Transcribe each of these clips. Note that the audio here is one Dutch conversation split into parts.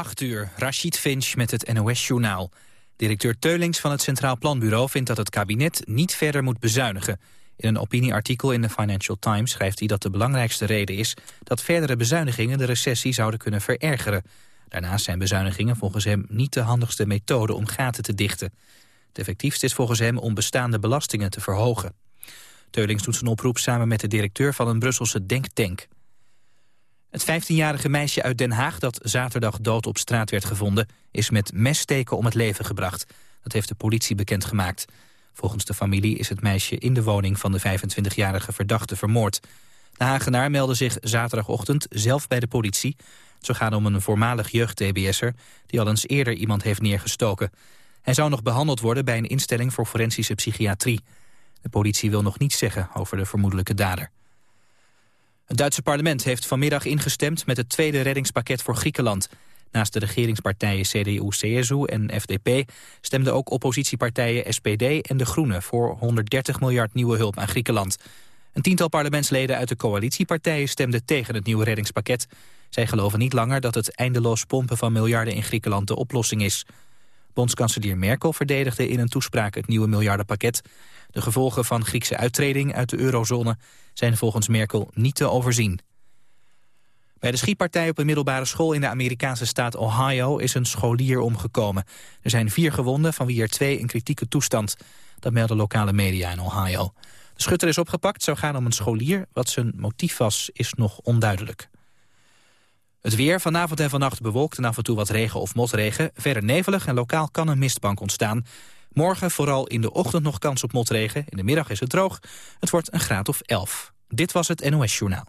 8 uur, Rashid Finch met het NOS-journaal. Directeur Teulings van het Centraal Planbureau vindt dat het kabinet niet verder moet bezuinigen. In een opinieartikel in de Financial Times schrijft hij dat de belangrijkste reden is... dat verdere bezuinigingen de recessie zouden kunnen verergeren. Daarnaast zijn bezuinigingen volgens hem niet de handigste methode om gaten te dichten. Het effectiefst is volgens hem om bestaande belastingen te verhogen. Teulings doet zijn oproep samen met de directeur van een Brusselse denktank. Het 15-jarige meisje uit Den Haag dat zaterdag dood op straat werd gevonden... is met messteken om het leven gebracht. Dat heeft de politie bekendgemaakt. Volgens de familie is het meisje in de woning van de 25-jarige verdachte vermoord. De Hagenaar meldde zich zaterdagochtend zelf bij de politie. Zo gaat om een voormalig jeugd-TBS'er... die al eens eerder iemand heeft neergestoken. Hij zou nog behandeld worden bij een instelling voor forensische psychiatrie. De politie wil nog niets zeggen over de vermoedelijke dader. Het Duitse parlement heeft vanmiddag ingestemd met het tweede reddingspakket voor Griekenland. Naast de regeringspartijen CDU-CSU en FDP stemden ook oppositiepartijen SPD en De Groenen voor 130 miljard nieuwe hulp aan Griekenland. Een tiental parlementsleden uit de coalitiepartijen stemden tegen het nieuwe reddingspakket. Zij geloven niet langer dat het eindeloos pompen van miljarden in Griekenland de oplossing is. Bondskanselier Merkel verdedigde in een toespraak het nieuwe miljardenpakket. De gevolgen van Griekse uittreding uit de eurozone zijn volgens Merkel niet te overzien. Bij de schietpartij op een middelbare school in de Amerikaanse staat Ohio is een scholier omgekomen. Er zijn vier gewonden, van wie er twee in kritieke toestand. Dat melden lokale media in Ohio. De schutter is opgepakt, zou gaan om een scholier. Wat zijn motief was, is nog onduidelijk. Het weer vanavond en vannacht bewolkt en af en toe wat regen of motregen. Verder nevelig en lokaal kan een mistbank ontstaan. Morgen vooral in de ochtend nog kans op motregen. In de middag is het droog. Het wordt een graad of 11. Dit was het NOS Journaal.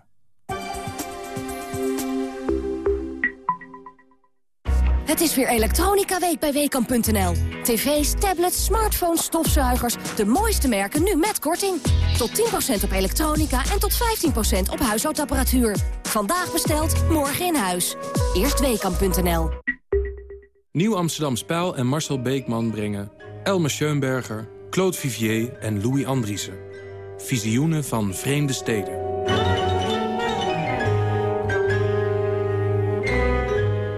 Het is weer Elektronica Week bij Weekamp.nl. TV's, tablets, smartphones, stofzuigers. De mooiste merken nu met korting. Tot 10% op elektronica en tot 15% op huishoudapparatuur. Vandaag besteld, morgen in huis. Eerst Weekamp.nl. Nieuw Amsterdam Spijl en Marcel Beekman brengen... Elmer Schoenberger, Claude Vivier en Louis Andriessen. Visioenen van vreemde steden.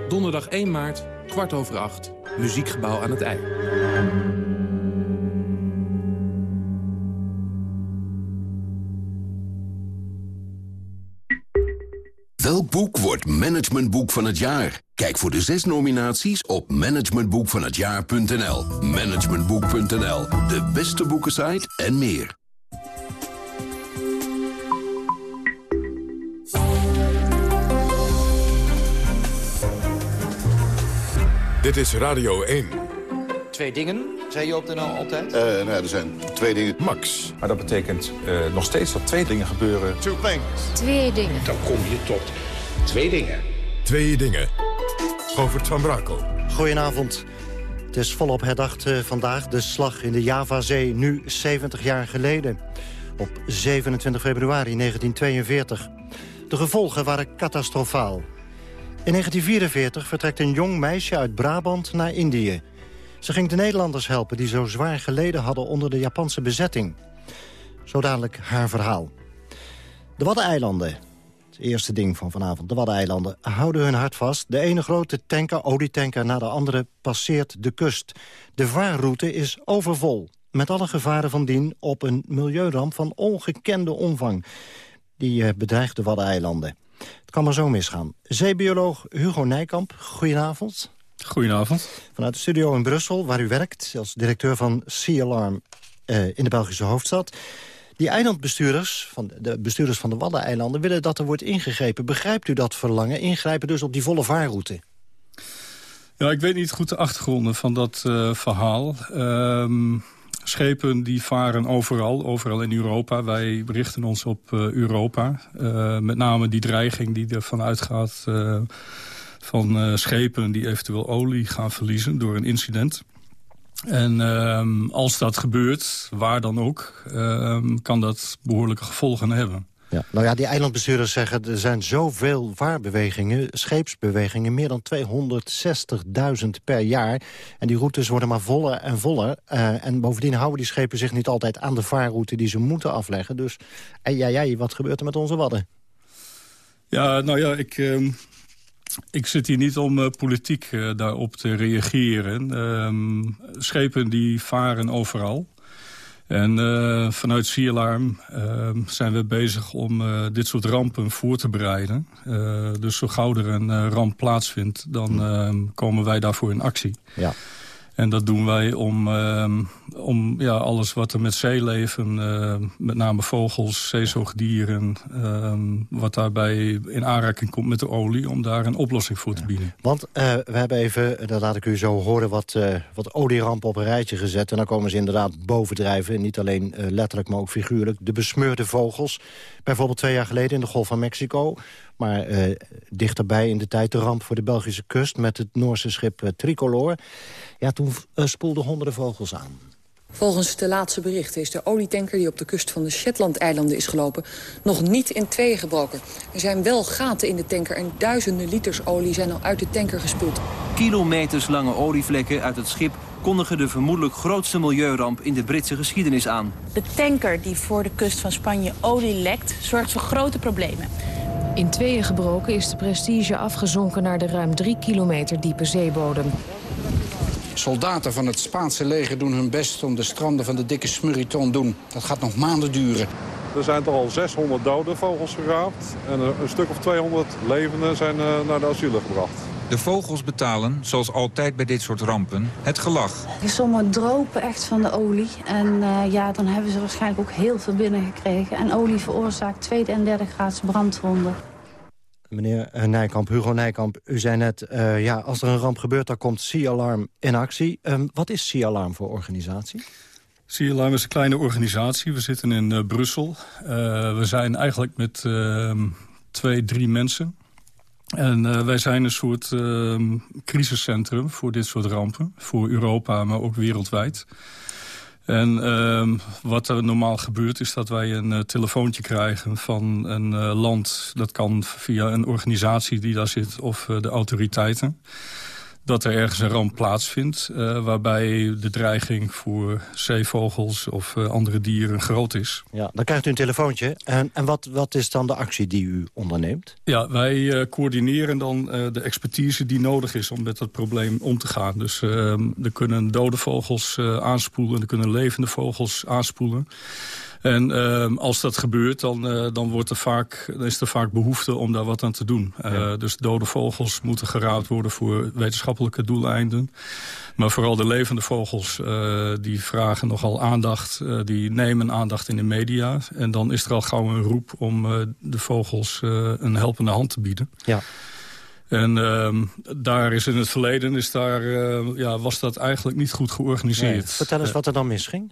Donderdag 1 maart, kwart over acht. Muziekgebouw aan het IJ. Welk boek wordt managementboek van het jaar? Kijk voor de zes nominaties op managementboekvanhetjaar.nl. Managementboek.nl, de beste boekensite en meer. Dit is Radio 1. Twee dingen, zei je op de nou altijd? Uh, nou, er zijn twee dingen. Max. Maar dat betekent uh, nog steeds dat twee dingen gebeuren. Two things. Twee dingen. Dan kom je tot twee dingen. Twee dingen. Govert van Brakel. Goedenavond. Het is volop herdacht uh, vandaag de slag in de Javazee, nu 70 jaar geleden. Op 27 februari 1942. De gevolgen waren catastrofaal. In 1944 vertrekt een jong meisje uit Brabant naar Indië. Ze ging de Nederlanders helpen die zo zwaar geleden hadden onder de Japanse bezetting. Zo dadelijk haar verhaal. De Waddeneilanden, het eerste ding van vanavond, de Waddeneilanden, houden hun hart vast. De ene grote tanker, olietanker na de andere, passeert de kust. De vaarroute is overvol, met alle gevaren van dien op een milieuramp van ongekende omvang. Die eh, bedreigt de Waddeneilanden. Het kan maar zo misgaan. Zeebioloog Hugo Nijkamp, goedenavond. Goedenavond. Vanuit de studio in Brussel, waar u werkt... als directeur van Sea Alarm uh, in de Belgische hoofdstad. Die eilandbestuurders, van de bestuurders van de Waddeneilanden... willen dat er wordt ingegrepen. Begrijpt u dat verlangen? Ingrijpen dus op die volle vaarroute? Ja, ik weet niet goed de achtergronden van dat uh, verhaal. Um, schepen die varen overal, overal in Europa. Wij richten ons op uh, Europa. Uh, met name die dreiging die ervan uitgaat uh, van schepen die eventueel olie gaan verliezen door een incident. En ehm, als dat gebeurt, waar dan ook, ehm, kan dat behoorlijke gevolgen hebben. Ja. Nou ja, die eilandbestuurders zeggen er zijn zoveel vaarbewegingen, scheepsbewegingen, meer dan 260.000 per jaar. En die routes worden maar voller en voller. Uh, en bovendien houden die schepen zich niet altijd aan de vaarroute die ze moeten afleggen. Dus, en ja, ja, wat gebeurt er met onze wadden? Ja, nou ja, ik... Ik zit hier niet om politiek daarop te reageren. Ehm, schepen die varen overal. En uh, vanuit Sea-Alarm uh, zijn we bezig om dit soort rampen voor te bereiden. dus zo gauw er een ramp plaatsvindt, dan ehm, komen wij daarvoor in actie. Ja. En dat doen wij om, uh, om ja, alles wat er met zeeleven, uh, met name vogels, zeezoogdieren... Uh, wat daarbij in aanraking komt met de olie, om daar een oplossing voor te bieden. Want uh, we hebben even, dat laat ik u zo horen, wat, wat olierampen op een rijtje gezet. En dan komen ze inderdaad bovendrijven, niet alleen letterlijk, maar ook figuurlijk. De besmeurde vogels, bijvoorbeeld twee jaar geleden in de Golf van Mexico... Maar dichterbij in de tijd de ramp voor de Belgische kust... met het Noorse schip Tricolor. Ja, toen uh, spoelden honderden vogels aan. Volgens de laatste berichten is de olietanker die op de kust van de Shetland-eilanden is gelopen... nog niet in tweeën gebroken. Er zijn wel gaten in de tanker en duizenden liters olie zijn al uit de tanker gespoeld. Kilometers lange olievlekken uit het schip kondigen de vermoedelijk grootste milieuramp in de Britse geschiedenis aan. De tanker die voor de kust van Spanje olie lekt, zorgt voor grote problemen. In tweeën gebroken is de Prestige afgezonken naar de ruim drie kilometer diepe zeebodem. Soldaten van het Spaanse leger doen hun best om de stranden van de dikke smurrie doen. Dat gaat nog maanden duren. Er zijn toch al 600 dode vogels geraapt en een stuk of 200 levenden zijn eh, naar de asielen gebracht. De vogels betalen, zoals altijd bij dit soort rampen, het gelach. Sommigen dropen echt van de olie. En uh, ja, dan hebben ze waarschijnlijk ook heel veel binnengekregen. En olie veroorzaakt tweede en derde graads brandwonden. Meneer eh, Nijkamp, Hugo Nijkamp, u zei net... Uh, ja, als er een ramp gebeurt, dan komt Sea Alarm in actie. Um, wat is Sea Alarm voor organisatie? Sea Alarm is een kleine organisatie. We zitten in uh, Brussel. we zijn eigenlijk met ehm, twee, drie mensen... En wij zijn een soort uh, crisiscentrum voor dit soort rampen. Voor Europa, maar ook wereldwijd. En uh, wat er normaal gebeurt is dat wij een uh, telefoontje krijgen van een uh, land. Dat kan via een organisatie die daar zit of de autoriteiten dat er ergens een ramp plaatsvindt... Uh, waarbij de dreiging voor zeevogels of uh, andere dieren groot is. Ja, dan krijgt u een telefoontje. En, en wat, wat is dan de actie die u onderneemt? Ja, wij uh, coördineren dan de expertise die nodig is om met dat probleem om te gaan. Dus ehm, er kunnen dode vogels aanspoelen, er kunnen levende vogels aanspoelen. En uh, als dat gebeurt, dan, uh, dan, wordt er vaak, dan is er vaak behoefte om daar wat aan te doen. Uh, Dus dode vogels moeten geraapt worden voor wetenschappelijke doeleinden. Maar vooral de levende vogels, uh, die vragen nogal aandacht. die nemen aandacht in de media. En dan is er al gauw een roep om de vogels een helpende hand te bieden. Ja. En uh, daar is in het verleden is daar, uh, ja, was dat eigenlijk niet goed georganiseerd. Nee. Vertel eens wat er dan misging.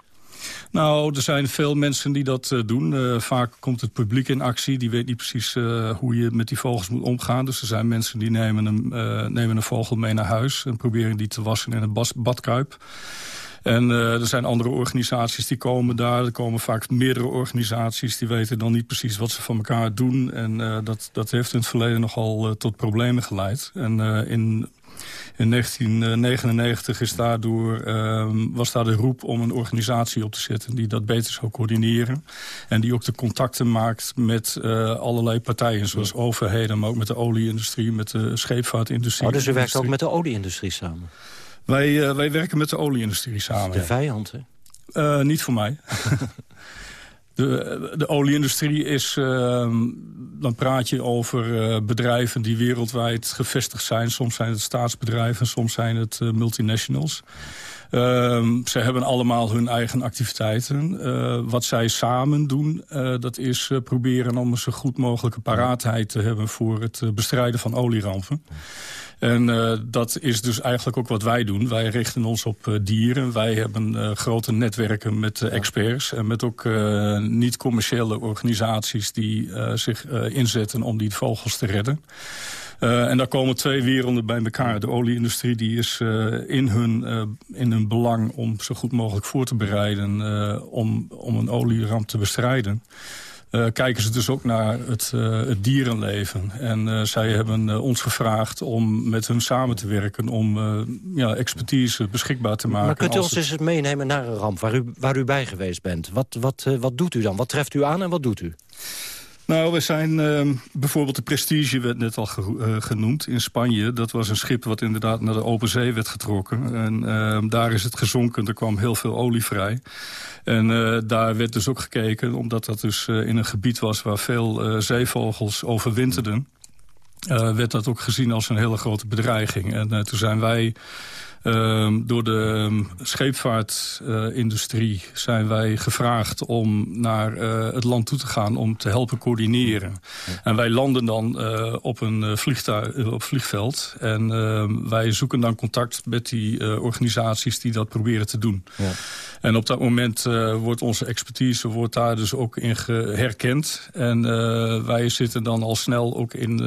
Nou, er zijn veel mensen die dat uh, doen. Uh, vaak komt het publiek in actie. Die weet niet precies uh, hoe je met die vogels moet omgaan. Dus er zijn mensen die nemen een, nemen een vogel mee naar huis... en proberen die te wassen in een badkuip. En er zijn andere organisaties die komen daar. Er komen vaak meerdere organisaties. Die weten dan niet precies wat ze van elkaar doen. En dat, dat heeft in het verleden nogal tot problemen geleid. En in in 1999 is daardoor, uh, was daar de roep om een organisatie op te zetten... die dat beter zou coördineren. En die ook de contacten maakt met uh, allerlei partijen... zoals overheden, maar ook met de olieindustrie, met de scheepvaartindustrie. Oh, dus u werkt ook met de olieindustrie samen? Wij, uh, wij werken met de olieindustrie samen. De vijand, hè? Uh, niet voor mij. De, de olieindustrie is, uh, dan praat je over uh, bedrijven die wereldwijd gevestigd zijn. Soms zijn het staatsbedrijven, soms zijn het uh, multinationals. Ehm, ze hebben allemaal hun eigen activiteiten. Uh, wat zij samen doen, uh, dat is uh, proberen om een zo goed mogelijke paraatheid te hebben... voor het bestrijden van olierampen. En uh, dat is dus eigenlijk ook wat wij doen. Wij richten ons op uh, dieren. Wij hebben uh, grote netwerken met experts... en met ook niet-commerciële organisaties die zich inzetten om die vogels te redden. Uh, en daar komen twee werelden bij elkaar. De olieindustrie die is uh, in, hun, uh, in hun belang om zo goed mogelijk voor te bereiden... om, om een olieramp te bestrijden. Kijken ze dus ook naar het, het dierenleven. En zij hebben ons gevraagd om met hun samen te werken... om ja, expertise beschikbaar te maken. Maar kunt u ons eens meenemen naar een ramp waar u, waar u bij geweest bent? Wat, wat, wat doet u dan? Wat treft u aan en wat doet u? Nou, we zijn uh, bijvoorbeeld de Prestige werd net al ge genoemd in Spanje. Dat was een schip wat inderdaad naar de open zee werd getrokken. En uh, daar is het gezonken, er kwam heel veel olie vrij. En uh, daar werd dus ook gekeken, omdat dat dus in een gebied was... waar veel zeevogels overwinterden... werd dat ook gezien als een hele grote bedreiging. En toen zijn wij Uh, door de um, scheepvaartindustrie uh, zijn wij gevraagd om naar uh, het land toe te gaan om te helpen coördineren. Ja. En wij landen dan uh, op een vliegtuig, op vliegveld. En ehm, wij zoeken dan contact met die organisaties die dat proberen te doen. Ja. En op dat moment wordt onze expertise wordt daar dus ook in herkend. En wij zitten dan al snel ook in,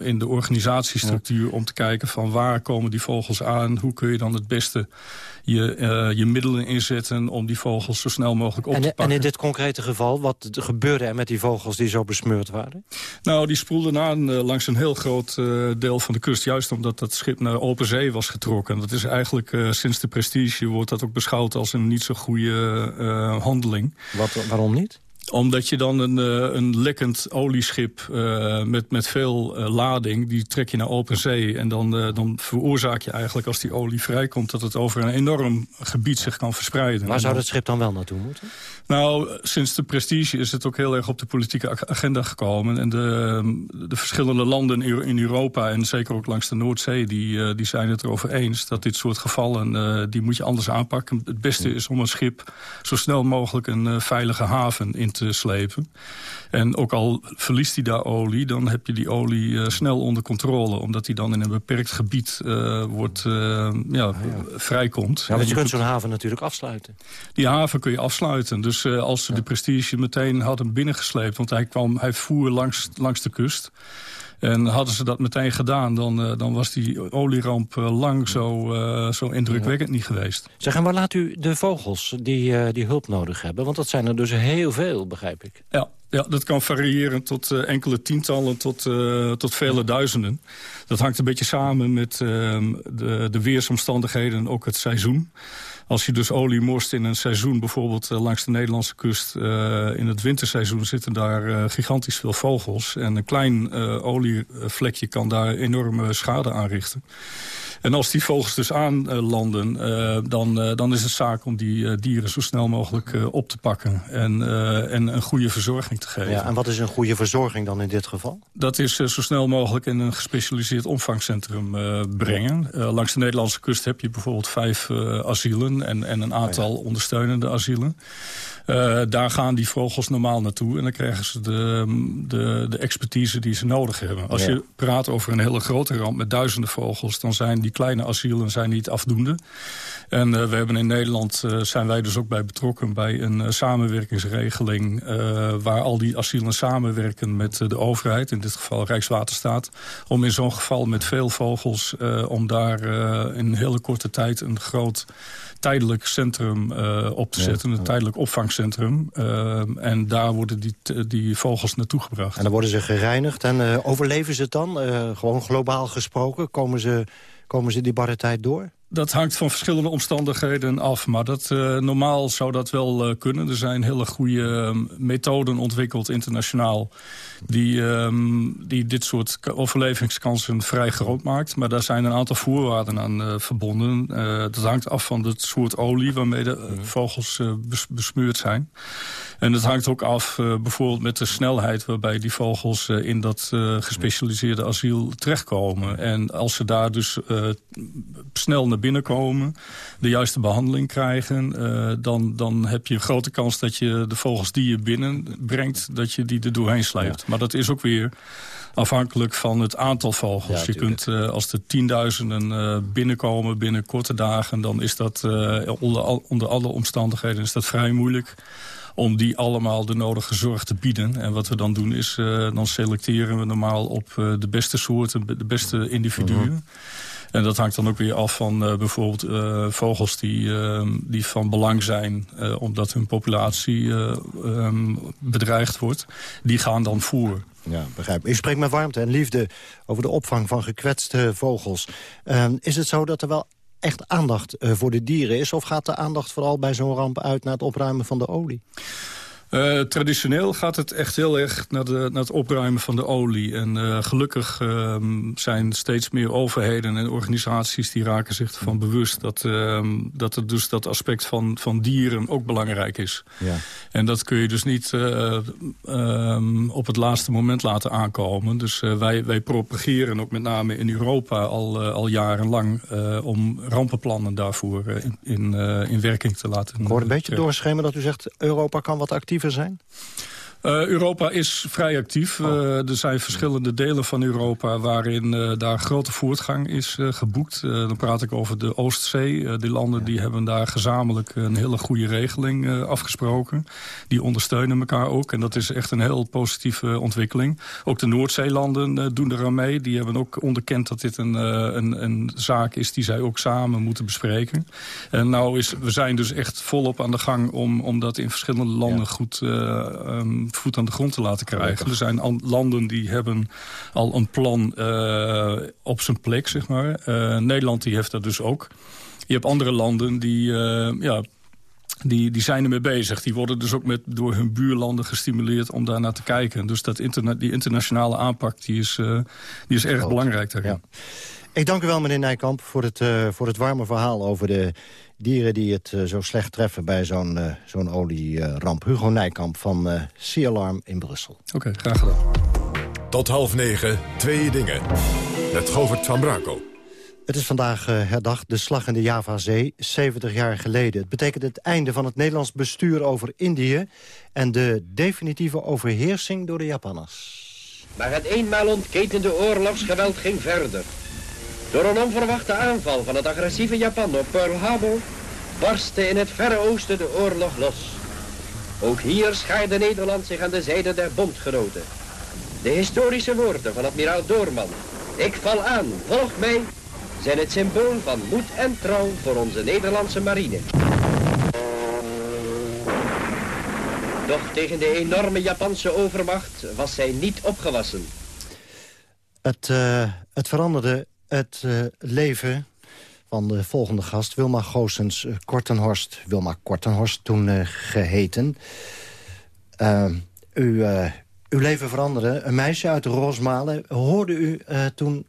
in de organisatiestructuur ja. om te kijken van waar komen die vogels aan, hoe kun je dan het beste je, uh, je middelen inzetten om die vogels zo snel mogelijk op en, te pakken. En in dit concrete geval, wat gebeurde er met die vogels die zo besmeurd waren? Nou, die spoelden aan uh, langs een heel groot uh, deel van de kust. Juist omdat dat schip naar open zee was getrokken. Dat is eigenlijk sinds de prestige wordt dat ook beschouwd als een niet zo goede handeling. Wat, waarom niet? Omdat je dan een, uh, een lekkend olieschip uh, met, met veel uh, lading... die trek je naar open zee. En dan, dan veroorzaak je eigenlijk als die olie vrijkomt... dat het over een enorm gebied zich kan verspreiden. Waar zou dat schip dan wel naartoe moeten? Nou, sinds de prestige is het ook heel erg op de politieke agenda gekomen. En de, de verschillende landen in Europa en zeker ook langs de Noordzee... die, die zijn het erover eens dat dit soort gevallen... die moet je anders aanpakken. Het beste is om een schip zo snel mogelijk een veilige haven in te slepen. En ook al verliest hij daar olie, dan heb je die olie uh, snel onder controle. Omdat hij dan in een beperkt gebied uh, wordt, ja, ah, ja, vrijkomt. Ja, want je kunt zo'n haven natuurlijk afsluiten. Die haven kun je afsluiten. Dus als ze ja. de Prestige meteen hadden binnengesleept... want hij, kwam, hij voer langs, langs de kust... En hadden ze dat meteen gedaan, dan, uh, dan was die olieramp uh, lang zo, uh, zo indrukwekkend niet geweest. Zeg, en waar laat u de vogels die, die hulp nodig hebben? Want dat zijn er dus heel veel, begrijp ik. Ja, ja, dat kan variëren tot uh, enkele tientallen tot, uh, tot vele duizenden. Dat hangt een beetje samen met uh, de, de weersomstandigheden en ook het seizoen. Als je dus olie morst in een seizoen, bijvoorbeeld uh, langs de Nederlandse kust... Uh, in het winterseizoen zitten daar uh, gigantisch veel vogels. En een klein olievlekje kan daar enorme schade aanrichten. En als die vogels dus aanlanden, dan, dan is het zaak om die dieren zo snel mogelijk op te pakken. En, en een goede verzorging te geven. Ja, en wat is een goede verzorging dan in dit geval? Dat is zo snel mogelijk in een gespecialiseerd opvangcentrum brengen. langs de Nederlandse kust heb je bijvoorbeeld vijf asielen en, en een aantal oh ja. ondersteunende asielen. Uh, daar gaan die vogels normaal naartoe. En dan krijgen ze de, de, de expertise die ze nodig hebben. Als ja. je praat over een hele grote ramp met duizenden vogels... dan zijn die kleine asielen zijn niet afdoende. En uh, we hebben in Nederland, uh, zijn wij dus ook bij betrokken... bij een samenwerkingsregeling... waar al die asielen samenwerken met de overheid. In dit geval Rijkswaterstaat. Om in zo'n geval met veel vogels... om daar in een hele korte tijd een groot tijdelijk centrum uh, op te zetten. Een tijdelijk opvangcentrum. Uh, en daar worden die, die vogels naartoe gebracht. En dan worden ze gereinigd. En uh, overleven ze het dan? gewoon globaal gesproken. Komen ze, komen ze die barre tijd door? Dat hangt van verschillende omstandigheden af. Maar dat, uh, normaal zou dat wel uh, kunnen. Er zijn hele goede uh, methoden ontwikkeld internationaal... Die, um, die dit soort overlevingskansen vrij groot maakt. Maar daar zijn een aantal voorwaarden aan verbonden. dat hangt af van het soort olie waarmee de mhm. vogels bes besmeurd zijn. En het hangt ook af bijvoorbeeld met de snelheid... waarbij die vogels in dat gespecialiseerde asiel terechtkomen. En als ze daar dus snel naar binnenkomen, de juiste behandeling krijgen... Uh, dan, dan heb je een grote kans dat je de vogels die je binnenbrengt... dat je die er doorheen sleept. Ja. Maar dat is ook weer afhankelijk van het aantal vogels. Ja, je kunt, uh, als er tienduizenden uh, binnenkomen binnen korte dagen... dan is dat onder, onder alle omstandigheden is dat vrij moeilijk om die allemaal de nodige zorg te bieden. En wat we dan doen is, uh, dan selecteren we normaal op uh, de beste soorten, de beste individuen. Uh -huh. En dat hangt dan ook weer af van uh, bijvoorbeeld uh, vogels die, uh, die van belang zijn... omdat hun populatie um, bedreigd wordt. Die gaan dan voer. Ja, begrijp. U spreekt met warmte en liefde over de opvang van gekwetste vogels. Ehm, is het zo dat er wel echt aandacht voor de dieren is? Of gaat de aandacht vooral bij zo'n ramp uit naar het opruimen van de olie? Uh, traditioneel gaat het echt heel erg naar, de, naar het opruimen van de olie. En uh, gelukkig uh, zijn steeds meer overheden en organisaties... die raken zich ervan bewust dat, ehm, dat het dus dat aspect van, van dieren ook belangrijk is. Ja. En dat kun je dus niet ehm, op het laatste moment laten aankomen. Dus wij, wij propageren ook met name in Europa al, al jarenlang... om rampenplannen daarvoor in, in, in werking te laten. Ik hoor een beetje doorschemen dat u zegt... Europa kan wat zijn? Uh, Europa is vrij actief. Uh, er zijn verschillende delen van Europa waarin uh, daar grote voortgang is geboekt. dan praat ik over de Oostzee. die landen die hebben daar gezamenlijk een hele goede regeling afgesproken. Die ondersteunen elkaar ook. En dat is echt een heel positieve ontwikkeling. Ook de Noordzeelanden doen eraan mee. Die hebben ook onderkend dat dit een, een, een, zaak is die zij ook samen moeten bespreken. En nou is, we zijn dus echt volop aan de gang om, om dat in verschillende landen ja. goed um, voet aan de grond te laten krijgen. Er zijn landen die hebben al een plan uh, op zijn plek, zeg maar. Uh, Nederland die heeft dat dus ook. Je hebt andere landen die... Uh, ja, die, die zijn ermee bezig. Die worden dus ook met, door hun buurlanden gestimuleerd om daar naar te kijken. Dus dat interna die internationale aanpak die is, uh, die is erg belangrijk daarin. Ja. Ik dank u wel, meneer Nijkamp, voor het, uh, voor het warme verhaal over de dieren die het uh, zo slecht treffen bij zo'n uh, zo'n olieramp. Hugo Nijkamp van uh, Sea Alarm in Brussel. Oké, okay, graag gedaan. Tot half negen, twee dingen. Met Govert van Brakel. Het is vandaag herdacht de slag in de Javazee, 70 jaar geleden. Het betekent het einde van het Nederlands bestuur over Indië... en de definitieve overheersing door de Japanners. Maar het eenmaal ontketende oorlogsgeweld ging verder. Door een onverwachte aanval van het agressieve Japan op Pearl Harbor barstte in het Verre Oosten de oorlog los. Ook hier schaarde Nederland zich aan de zijde der bondgenoten. De historische woorden van admiraal Doorman, ik val aan, volg mij, zijn het symbool van moed en trouw voor onze Nederlandse marine. Doch tegen de enorme Japanse overmacht was zij niet opgewassen. Het, uh, het veranderde het uh, leven van de volgende gast, Wilma Goossens uh, Kortenhorst. Wilma Kortenhorst, toen uh, geheten. u, uw leven veranderde. Een meisje uit Rosmalen. Hoorde u toen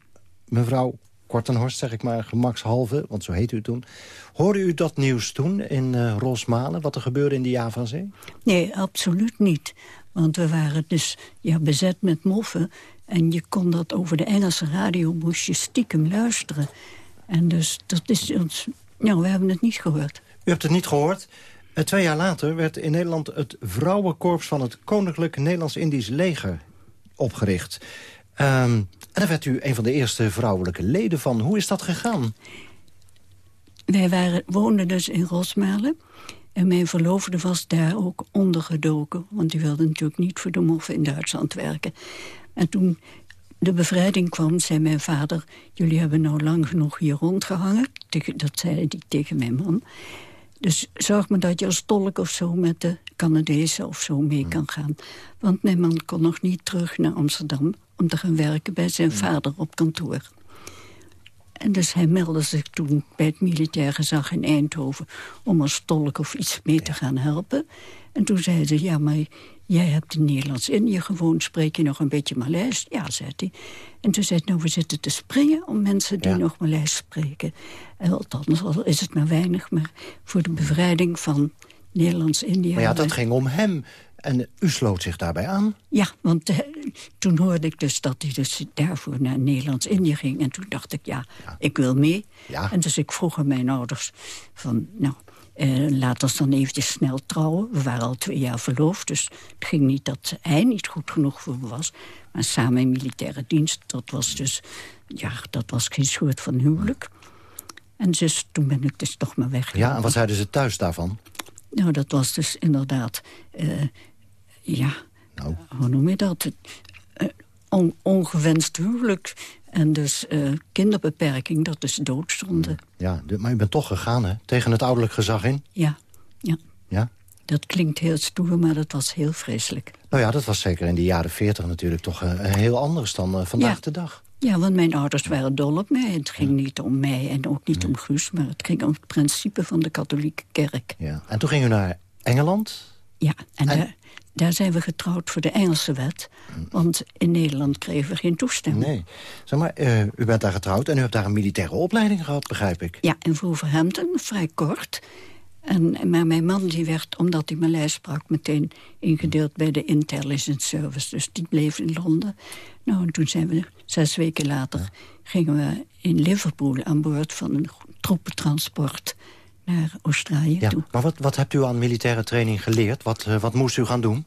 mevrouw Kortenhorst, zeg ik maar, gemakshalve, want zo heet u toen. Hoorde u dat nieuws toen in Rosmalen, wat er gebeurde in de Javazee? Nee, absoluut niet. Want we waren dus ja, bezet met moffen. En je kon dat over de Engelse radio, moest je stiekem luisteren. En dus dat is ons... Ja, we hebben het niet gehoord. U hebt het niet gehoord? Uh, twee jaar later werd in Nederland het vrouwenkorps... van het Koninklijk Nederlands-Indisch Leger opgericht. Um, en daar werd u een van de eerste vrouwelijke leden van. Hoe is dat gegaan? Wij waren, woonden dus in Rosmalen. En mijn verloofde was daar ook ondergedoken. Want die wilde natuurlijk niet voor de moffen in Duitsland werken. En toen de bevrijding kwam, zei mijn vader... jullie hebben nou lang genoeg hier rondgehangen. Dat zei hij tegen mijn man. Dus zorg maar dat je als tolk of zo met de Canadezen of zo mee kan gaan. Want mijn man kon nog niet terug naar Amsterdam... om te gaan werken bij zijn vader op kantoor. En dus hij meldde zich toen bij het militair gezag in Eindhoven... om als tolk of iets mee te gaan helpen. En toen zei ze, ja, maar jij hebt in Nederlands-Indië gewoond, spreek je nog een beetje Maleis? Ja, zei hij. En toen zei hij, nou, we zitten te springen om mensen die nog Maleis spreken. En althans, al is het maar weinig, maar voor de bevrijding van Nederlands-Indië... Maar ja, dat ging om hem. En u sloot zich daarbij aan? Ja, want uh, toen hoorde ik dus dat hij dus daarvoor naar Nederlands-Indië ging. En toen dacht ik, ja, ja. ik wil mee. Ja. En dus ik vroeg aan mijn ouders van, nou, uh, laat ons dan eventjes snel trouwen. We waren al twee jaar verloofd, dus het ging niet dat hij niet goed genoeg voor me was. Maar samen in militaire dienst, dat was dus, ja, dat was geen soort van huwelijk. En dus toen ben ik dus toch maar weg. Ja, en wat zeiden ze thuis daarvan? Nou, dat was dus inderdaad, uh, ja, nou. hoe noem je dat? Uh, on ongewenst huwelijk. En dus uh, kinderbeperking, dat is doodzonde. Ja, maar je bent toch gegaan, hè? Tegen het ouderlijk gezag in? Ja, ja. Ja? Dat klinkt heel stoer, maar dat was heel vreselijk. Nou ja, dat was zeker in de jaren 40 natuurlijk toch een heel anders dan uh, vandaag ja. de dag. Ja, want mijn ouders waren dol op mij. Het ging niet om mij en ook niet om Guus... maar het ging om het principe van de katholieke kerk. Ja. En toen ging u naar Engeland? Ja, en, en... Daar, zijn we getrouwd voor de Engelse wet. Want in Nederland kregen we geen toestemming. Nee. Zeg maar, uh, u bent daar getrouwd en u hebt daar een militaire opleiding gehad, begrijp ik. Ja, in Wolverhampton, vrij kort. En, maar mijn man die werd, omdat hij Maleis sprak... meteen ingedeeld bij de Intelligence Service. Dus die bleef in Londen. Nou, en toen zijn we zes weken later... gingen we in Liverpool aan boord van een troepentransport naar Australië ja, toe. Maar wat, wat hebt u aan militaire training geleerd? Wat, uh, wat moest u gaan doen?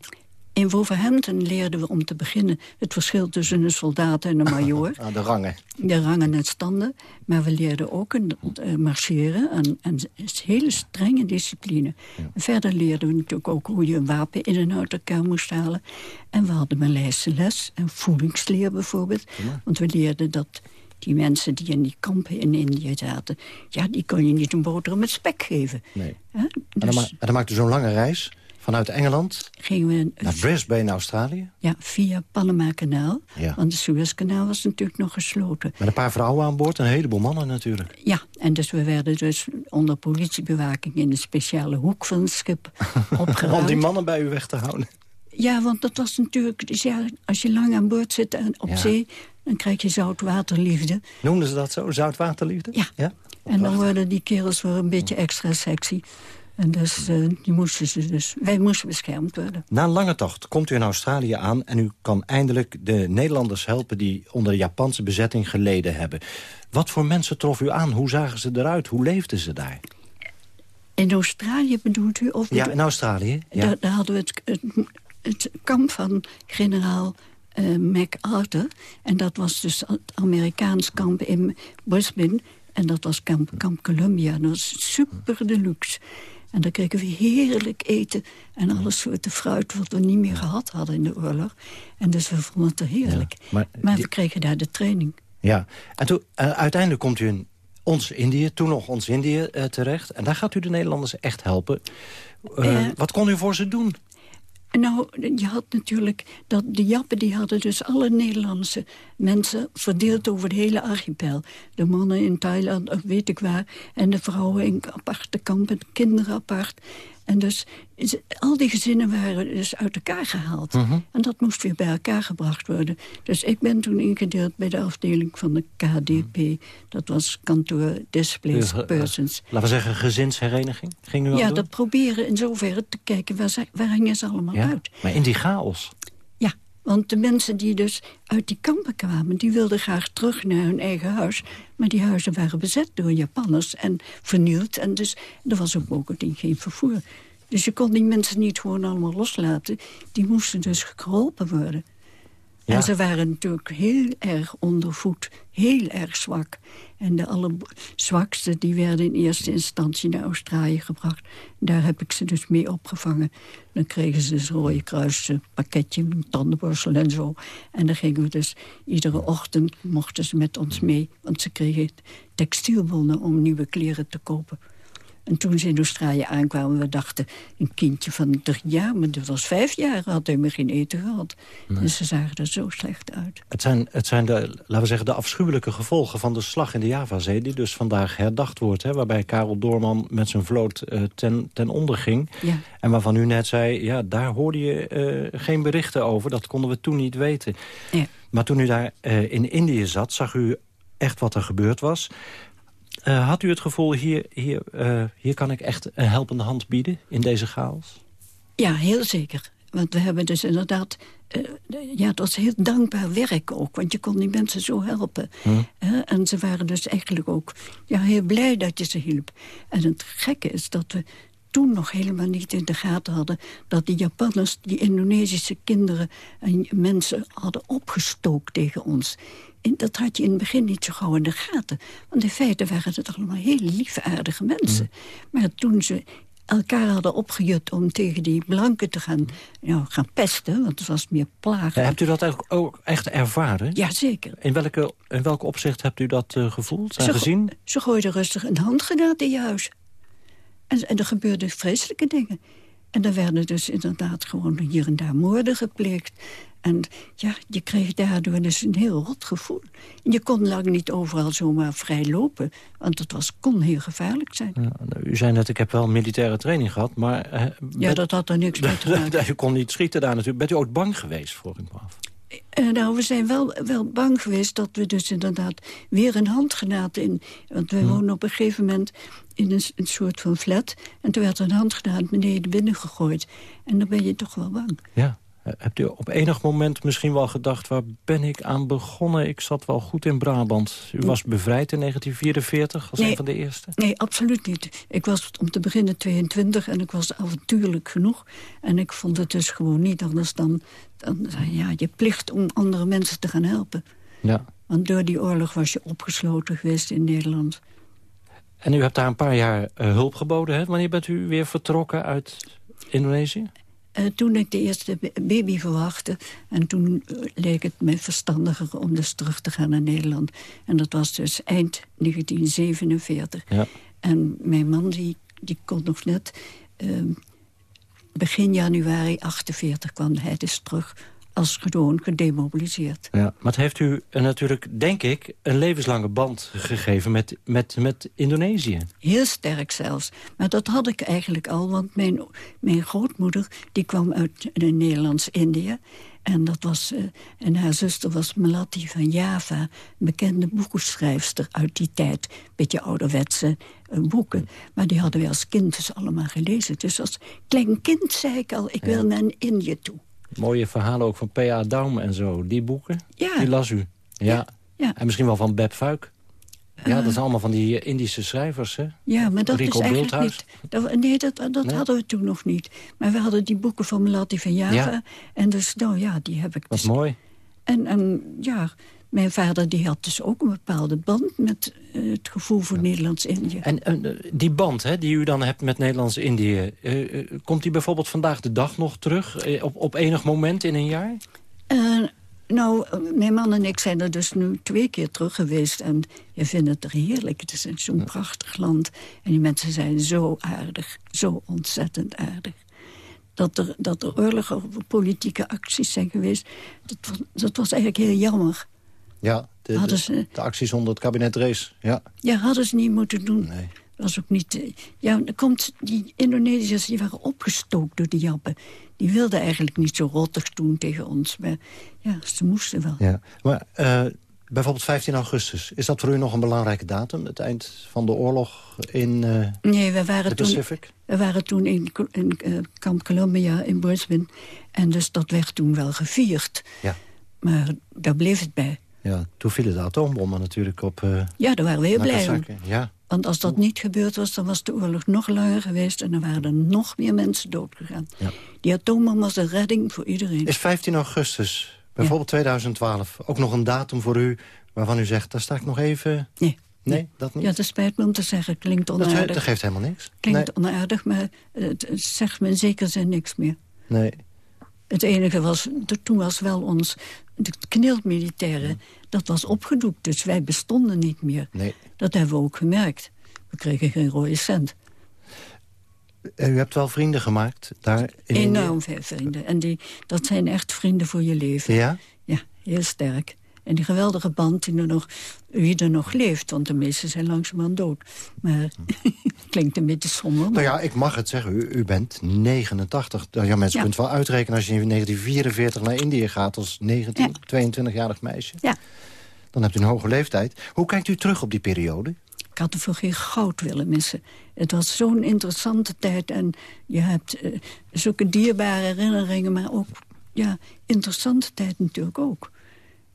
In Wolverhampton leerden we om te beginnen het verschil tussen een soldaat en een major. ah, de rangen. De rangen en standen. Maar we leerden ook een, uh, marcheren en, en hele strenge discipline. Ja. Verder leerden we natuurlijk ook hoe je een wapen in en uit elkaar moest halen. En we hadden Maleise les en voedingsleer bijvoorbeeld. Ja. Want we leerden dat die mensen die in die kampen in Indië zaten... ja, die kon je niet een boterham met spek geven. Nee. Dus... En, dan dan maakte zo'n lange reis vanuit Engeland Gingen we, naar Brisbane, Australië? Ja, via Panama-kanaal. Ja. Want het Suezkanaal was natuurlijk nog gesloten. Met een paar vrouwen aan boord en een heleboel mannen natuurlijk. Ja, en dus we werden dus onder politiebewaking... in een speciale hoek van het schip opgeruimd. Om die mannen bij u weg te houden? Ja, want dat was natuurlijk... Dus ja, als je lang aan boord zit en op ja. zee... dan krijg je zoutwaterliefde. Noemden ze dat zo, zoutwaterliefde? Ja. ja? En dan worden die kerels weer een beetje extra sexy. En dus, uh, die moesten ze dus, wij moesten beschermd worden. Na een lange tocht komt u in Australië aan... en u kan eindelijk de Nederlanders helpen... die onder de Japanse bezetting geleden hebben. Wat voor mensen trof u aan? Hoe zagen ze eruit? Hoe leefden ze daar? In Australië bedoelt u? Of ja, in Australië. Ja. Daar, daar hadden we het, het, het kamp van generaal uh, MacArthur. En dat was dus het Amerikaans kamp in Brisbane. En dat was kamp, kamp Columbia. Dat was super deluxe. En dan kregen we heerlijk eten en alle soorten fruit... wat we niet meer gehad hadden in de oorlog. En dus we vonden het heerlijk. Ja, maar, maar we kregen daar de training. Ja, en toen, uh, uiteindelijk komt u in ons Indië, toen nog ons Indië uh, terecht. En daar gaat u de Nederlanders echt helpen. Uh, wat kon u voor ze doen? Nou, je had natuurlijk... Dat, de Jappen die hadden dus alle Nederlandse mensen... verdeeld over de hele archipel. De mannen in Thailand, of weet ik waar... en de vrouwen in aparte kampen, de kinderen apart. En dus al die gezinnen waren dus uit elkaar gehaald. Uh -huh. En dat moest weer bij elkaar gebracht worden. Dus ik ben toen ingedeeld bij de afdeling van de KDP. Uh -huh. Dat was kantoor Displaced uh, Persons. Laten we zeggen gezinshereniging? Ging u ja, doen? dat proberen in zoverre te kijken waar, waar gingen ze allemaal ja? uit. Maar in die chaos? Want de mensen die dus uit die kampen kwamen... die wilden graag terug naar hun eigen huis. Maar die huizen waren bezet door Japanners en vernield. En dus er was ook bovendien geen vervoer. Dus je kon die mensen niet gewoon allemaal loslaten. Die moesten dus geholpen worden. Ja. En ze waren natuurlijk heel erg ondervoed, heel erg zwak. En de allerzwakste die werden in eerste instantie naar Australië gebracht. Daar heb ik ze dus mee opgevangen. Dan kregen ze dus rode kruis een pakketje, een tandenborstel en zo. En dan gingen we dus iedere ochtend, mochten ze met ons mee. Want ze kregen textielbonnen om nieuwe kleren te kopen. En toen ze in Australië aankwamen, we dachten... een kindje van drie jaar, maar dat was vijf jaar... had helemaal geen eten gehad. Nee. En ze zagen er zo slecht uit. Het zijn, het zijn de, laten we zeggen, de afschuwelijke gevolgen van de slag in de Javazee... die dus vandaag herdacht wordt, hè, waarbij Karel Doorman met zijn vloot uh, ten, ten onder ging. Ja. En waarvan u net zei, ja, daar hoorde je uh, geen berichten over. Dat konden we toen niet weten. Ja. Maar toen u daar uh, in Indië zat, zag u echt wat er gebeurd was... Uh, had u het gevoel, hier, hier, uh, hier kan ik echt een helpende hand bieden in deze chaos? Ja, heel zeker. Want we hebben dus inderdaad... Uh, ja, het was heel dankbaar werk ook. Want je kon die mensen zo helpen. Hm. en ze waren dus eigenlijk ook ja, heel blij dat je ze hielp. En het gekke is dat we toen nog helemaal niet in de gaten hadden... dat die Japanners die Indonesische kinderen en mensen hadden opgestookt tegen ons. En dat had je in het begin niet zo gauw in de gaten. Want in feite waren het allemaal hele lieve, aardige mensen. Mm. Maar toen ze elkaar hadden opgejut om tegen die blanken te gaan, nou, gaan pesten... want het was meer plagen. Ja, hebt u dat ook echt ervaren? Jazeker. In welke, in welke opzicht hebt u dat uh, gevoeld en gezien? Ze gooiden rustig een handgranaat in je huis. En, en er gebeurden vreselijke dingen. En er werden dus inderdaad gewoon hier en daar moorden gepleegd. En ja, je kreeg daardoor dus een heel rot gevoel. En je kon lang niet overal zomaar vrij lopen. Want het was, kon heel gevaarlijk zijn. Ja, nou, u zei net, ik heb wel militaire training gehad, maar... Eh, ja, dat had er niks mee te maken. u kon niet schieten daar natuurlijk. Bent u ook bang geweest, vroeg ik me af? Uh, nou, we zijn wel, wel bang geweest dat we dus inderdaad weer een handgranaat in... Want we hm. woonden op een gegeven moment in een, een, soort van flat. En toen werd er een handgranaat beneden binnen gegooid. En dan ben je toch wel bang. Ja. Hebt u op enig moment misschien wel gedacht... waar ben ik aan begonnen? Ik zat wel goed in Brabant. U was bevrijd in 1944 als een van de eerste? Nee, absoluut niet. Ik was om te beginnen 22 en ik was avontuurlijk genoeg. En ik vond het dus gewoon niet anders dan, dan ja, je plicht... om andere mensen te gaan helpen. Ja. Want door die oorlog was je opgesloten geweest in Nederland. En u hebt daar een paar jaar uh, hulp geboden. Hè? Wanneer bent u weer vertrokken uit Indonesië? Uh, toen ik de eerste baby verwachtte. En toen uh, leek het me verstandiger om dus terug te gaan naar Nederland. En dat was dus eind 1947. Ja. En mijn man die, die kon nog net... Uh, begin januari 48 kwam hij dus terug als gewoon gedemobiliseerd. Ja, maar het heeft u natuurlijk, denk ik, een levenslange band gegeven met, met, met Indonesië. Heel sterk zelfs. Maar dat had ik eigenlijk al, want mijn, mijn grootmoeder... die kwam uit Nederlands-Indië. En, dat was, uh, en haar zuster was Melati van Java, een bekende boekenschrijfster uit die tijd. Beetje ouderwetse uh, boeken. Maar die hadden we als kind dus allemaal gelezen. Dus als klein kind zei ik al, ik wil naar Indië toe. Mooie verhalen ook van P.A. Daum en zo. Die boeken, ja. die las u. Ja. ja. En misschien wel van Beb Fuik. Ja, dat zijn allemaal van die Indische schrijvers, hè? Ja, maar dat is eigenlijk niet... Dat, nee, dat, dat hadden we toen nog niet. Maar we hadden die boeken van Melati van Java. En dus, nou ja, die heb ik... Dat dus, mooi. En, en ja, mijn vader die had dus ook een bepaalde band met uh, het gevoel voor Nederlands-Indië. En uh, die band hè, die u dan hebt met Nederlands-Indië... Uh, komt die bijvoorbeeld vandaag de dag nog terug? op, op enig moment in een jaar? nou, mijn man en ik zijn er dus nu twee keer terug geweest. En je vindt het er heerlijk. Het is zo'n prachtig land. En die mensen zijn zo aardig. Zo ontzettend aardig dat er, dat er oorlog of politieke acties zijn geweest. Dat, dat was eigenlijk heel jammer. Ja, de, ze, de, acties onder het kabinet Rees. Ja. ja, hadden ze niet moeten doen. Nee. was ook niet... Eh, ja, komt, die Indonesiërs die waren opgestookt door de Jappen. Die wilden eigenlijk niet zo rottig doen tegen ons. Maar ja, ze moesten wel. Ja, maar uh, bijvoorbeeld 15 augustus. Is dat voor u nog een belangrijke datum? Het eind van de oorlog in uh, nee, we waren Toen, we waren toen in, in uh, Camp Columbia in Brisbane. En dus dat werd toen wel gevierd. Ja. Maar daar bleef het bij. Ja, toen vielen de atoombommen natuurlijk op... Uh, ja, daar waren we heel blij om. Ja. Want als dat niet gebeurd was, dan was de oorlog nog langer geweest... en dan waren er nog meer mensen doodgegaan. Ja. Die atoombom was de redding voor iedereen. Is 15 augustus, bijvoorbeeld 2012, ook nog een datum voor u... waarvan u zegt, daar sta ik nog even... Nee. Nee, dat niet? Ja, dat spijt me om te zeggen. Klinkt onaardig. Dat, dat geeft helemaal niks. Klinkt onaardig, maar het zegt me in zekere zin niks meer. Nee. Het enige was, toen was wel ons, de kneelmilitairen, dat was opgedoekt. Dus wij bestonden niet meer. Nee. Dat hebben we ook gemerkt. We kregen geen rode cent. Eh, u hebt wel vrienden gemaakt daar in Enorm veel vrienden. En die, dat zijn echt vrienden voor je leven. Ja? Ja, heel sterk. En die geweldige band die er nog, wie er nog leeft. Want de meesten zijn langzamerhand dood. Maar klinkt een beetje somber. Nou ja, ik mag het zeggen. U, u bent 89. Ja, mensen ja. kunt wel uitrekenen als je in 1944 naar Indië gaat... als 19, 22-jarig meisje. Ja. Dan hebt u een hoge leeftijd. Hoe kijkt u terug op die periode? Ik had er voor geen goud willen missen. Het was zo'n interessante tijd. En je hebt uh, zulke dierbare herinneringen, maar ook ja, interessante tijd natuurlijk ook.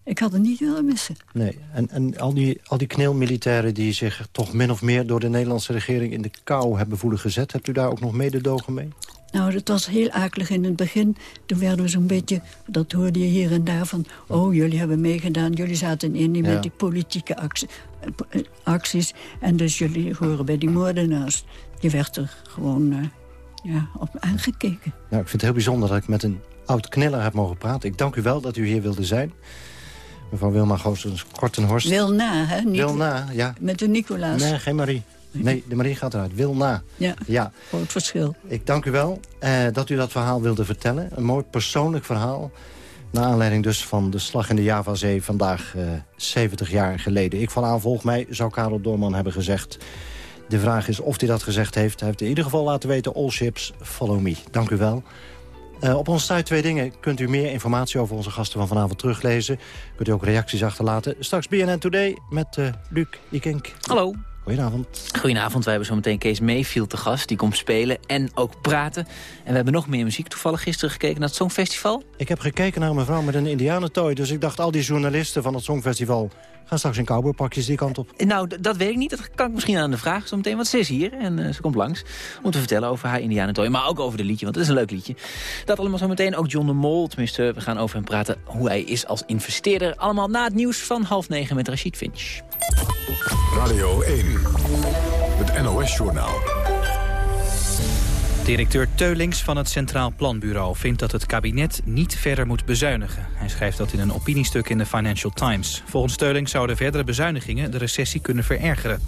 Ik had het niet willen missen. Nee, en, en al, die, al die kneelmilitairen die zich toch min of meer... door de Nederlandse regering in de kou hebben voelen gezet... hebt u daar ook nog mededogen mee? Nou, dat was heel akelig in het begin. Toen werden we zo'n beetje, dat hoorde je hier en daar van... oh, jullie hebben meegedaan, jullie zaten in die met die politieke actie, eh, acties... en dus jullie horen bij die moordenaars. Je werd er gewoon uh, ja, op aangekeken. Nou, ik vind het heel bijzonder dat ik met een oud kneller heb mogen praten. Ik dank u wel dat u hier wilde zijn. Mevrouw Wilma Goosens-Kortenhorst. Wilna, hè? Niet Wilna, ja. Met de Nicolaas. Nee, geen Marie. Nee, de Marie gaat eruit. Wilna. Ja, ja. Voor het verschil. Ik dank u wel eh, dat u dat verhaal wilde vertellen. Een mooi persoonlijk verhaal. Naar aanleiding dus van de slag in de Javazee vandaag 70 jaar geleden. Ik van aanvolg mij, zou Karel Doorman hebben gezegd. De vraag is of hij dat gezegd heeft. Hij heeft in ieder geval laten weten, all ships, follow me. Dank u wel. Uh, op onze site Twee Dingen kunt u meer informatie over onze gasten van vanavond teruglezen. Kunt u ook reacties achterlaten. Straks BNN Today met uh, Luc Ikink. Hallo. Goedenavond. Goedenavond, wij hebben zo meteen Kees Mayfield te gast. Die komt spelen en ook praten. En we hebben nog meer muziek. Toevallig gisteren gekeken naar het Songfestival. Ik heb gekeken naar een mevrouw met een indianentooi. Dus ik dacht, al die journalisten van het Songfestival... gaan straks in cowboypakjes die kant op. Nou, dat weet ik niet. Dat kan ik misschien aan de vraag zo meteen. Want ze is hier en uh, ze komt langs om te vertellen over haar indianentooi. Maar ook over de liedje, want het is een leuk liedje. Dat allemaal zo meteen. Ook John de Mol. Tenminste, we gaan over hem praten hoe hij is als investeerder. Allemaal na het nieuws van half negen met Rashid Finch. Radio 1. Het NOS-journaal. Directeur Teulings van het Centraal Planbureau vindt dat het kabinet niet verder moet bezuinigen. Hij schrijft dat in een opiniestuk in de Financial Times. Volgens Teulings zouden verdere bezuinigingen de recessie kunnen verergeren.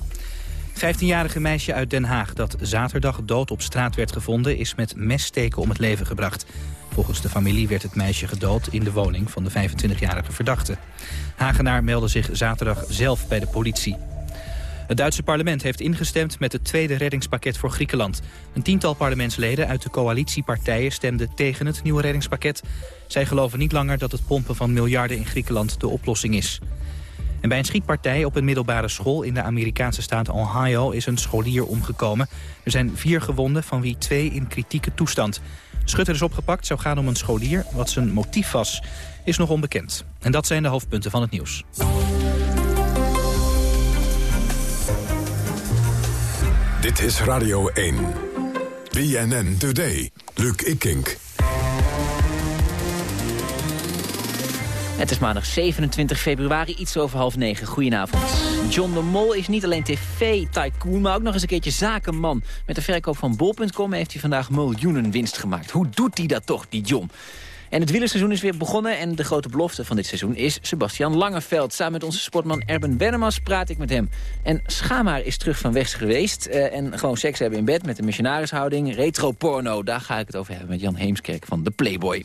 15-jarige meisje uit Den Haag dat zaterdag dood op straat werd gevonden... is met messteken om het leven gebracht. Volgens de familie werd het meisje gedood in de woning van de 25-jarige verdachte. Hagenaar meldde zich zaterdag zelf bij de politie. Het Duitse parlement heeft ingestemd met het tweede reddingspakket voor Griekenland. Een tiental parlementsleden uit de coalitiepartijen stemden tegen het nieuwe reddingspakket. Zij geloven niet langer dat het pompen van miljarden in Griekenland de oplossing is. En bij een schietpartij op een middelbare school in de Amerikaanse staat Ohio is een scholier omgekomen. Er zijn vier gewonden, van wie twee in kritieke toestand. Schutter is opgepakt, zou gaan om een scholier. Wat zijn motief was, is nog onbekend. En dat zijn de hoofdpunten van het nieuws. Dit is Radio 1. BNN Today. Luc Ikink. Het is maandag 27 februari, iets over half negen. Goedenavond. John de Mol is niet alleen tv-tycoon, maar ook nog eens een keertje zakenman. Met de verkoop van bol.com heeft hij vandaag miljoenen winst gemaakt. Hoe doet hij dat toch, die John? En het wielerseizoen is weer begonnen en de grote belofte van dit seizoen is Sebastian Langeveld. Samen met onze sportman Erben Bernemas praat ik met hem. En Schamaar is terug van weg geweest uh, en gewoon seks hebben in bed met een missionarishouding. Retro porno, daar ga ik het over hebben met Jan Heemskerk van de Playboy.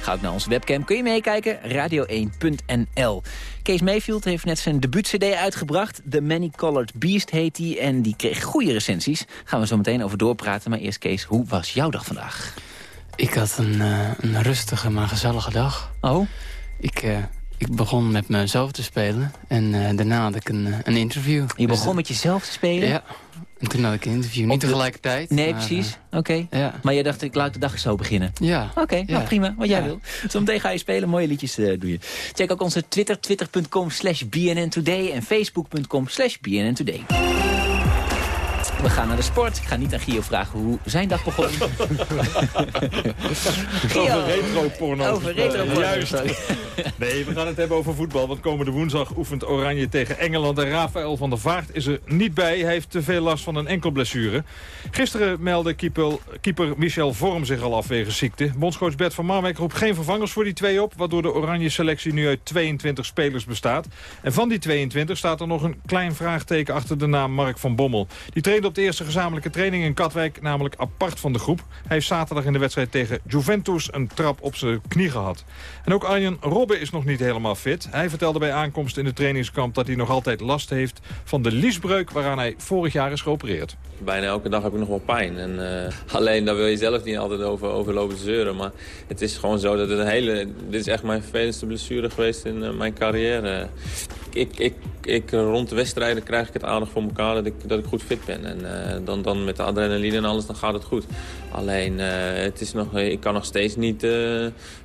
Ga naar onze webcam, kun je meekijken, radio1.nl. Kees Mayfield heeft net zijn debuut-cd uitgebracht. The Many Colored Beast heet hij en die kreeg goede recensies. Gaan we zo meteen over doorpraten, maar eerst Kees, hoe was jouw dag vandaag? Ik had een, uh, een rustige maar gezellige dag. Oh? Ik, uh, ik begon met mezelf te spelen en uh, daarna had ik een, een interview. Je begon dus, met jezelf te spelen? Ja. En toen had ik een interview. Niet tegelijkertijd. Nee, maar, precies. Oké. Ja. Maar je dacht, ik laat de dag zo beginnen. Ja. Oké, okay, ja. nou prima. Wat jij ja. wil. Zometeen ga je spelen. Mooie liedjes uh, doe je. Check ook onze Twitter. Twitter.com slash BNN Today. En Facebook.com slash BNN Today. We gaan naar de sport. Ik ga niet aan Gio vragen hoe zijn dag begon. Gio. Over retro-porno. Over retro Juist. Nee, we gaan het hebben over voetbal. Want komende woensdag oefent Oranje tegen Engeland. En Rafael van der Vaart is er niet bij. Hij heeft te veel last van een enkel blessure. Gisteren meldde keeper, keeper Michel Vorm zich al af wegens ziekte. Bondscoach Bert van Marwijk roept geen vervangers voor die twee op. Waardoor de Oranje selectie nu uit 22 spelers bestaat. En van die 22 staat er nog een klein vraagteken achter de naam Mark van Bommel. Die trainde op de eerste gezamenlijke training in Katwijk, namelijk apart van de groep. Hij heeft zaterdag in de wedstrijd tegen Juventus een trap op zijn knie gehad. En ook Arjen Robben is nog niet helemaal fit. Hij vertelde bij aankomst in de trainingskamp dat hij nog altijd last heeft van de liesbreuk waaraan hij vorig jaar is geopereerd. Bijna elke dag heb ik nog wel pijn. En, uh, alleen daar wil je zelf niet altijd over, over lopen zeuren. Maar het is gewoon zo dat het een hele... Dit is echt mijn vervelendste blessure geweest in uh, mijn carrière. Ik, ik, ik, rond de wedstrijden krijg ik het aardig voor elkaar dat ik, dat ik goed fit ben. En uh, dan, dan met de adrenaline en alles, dan gaat het goed. Alleen, het is nog, ik kan nog steeds niet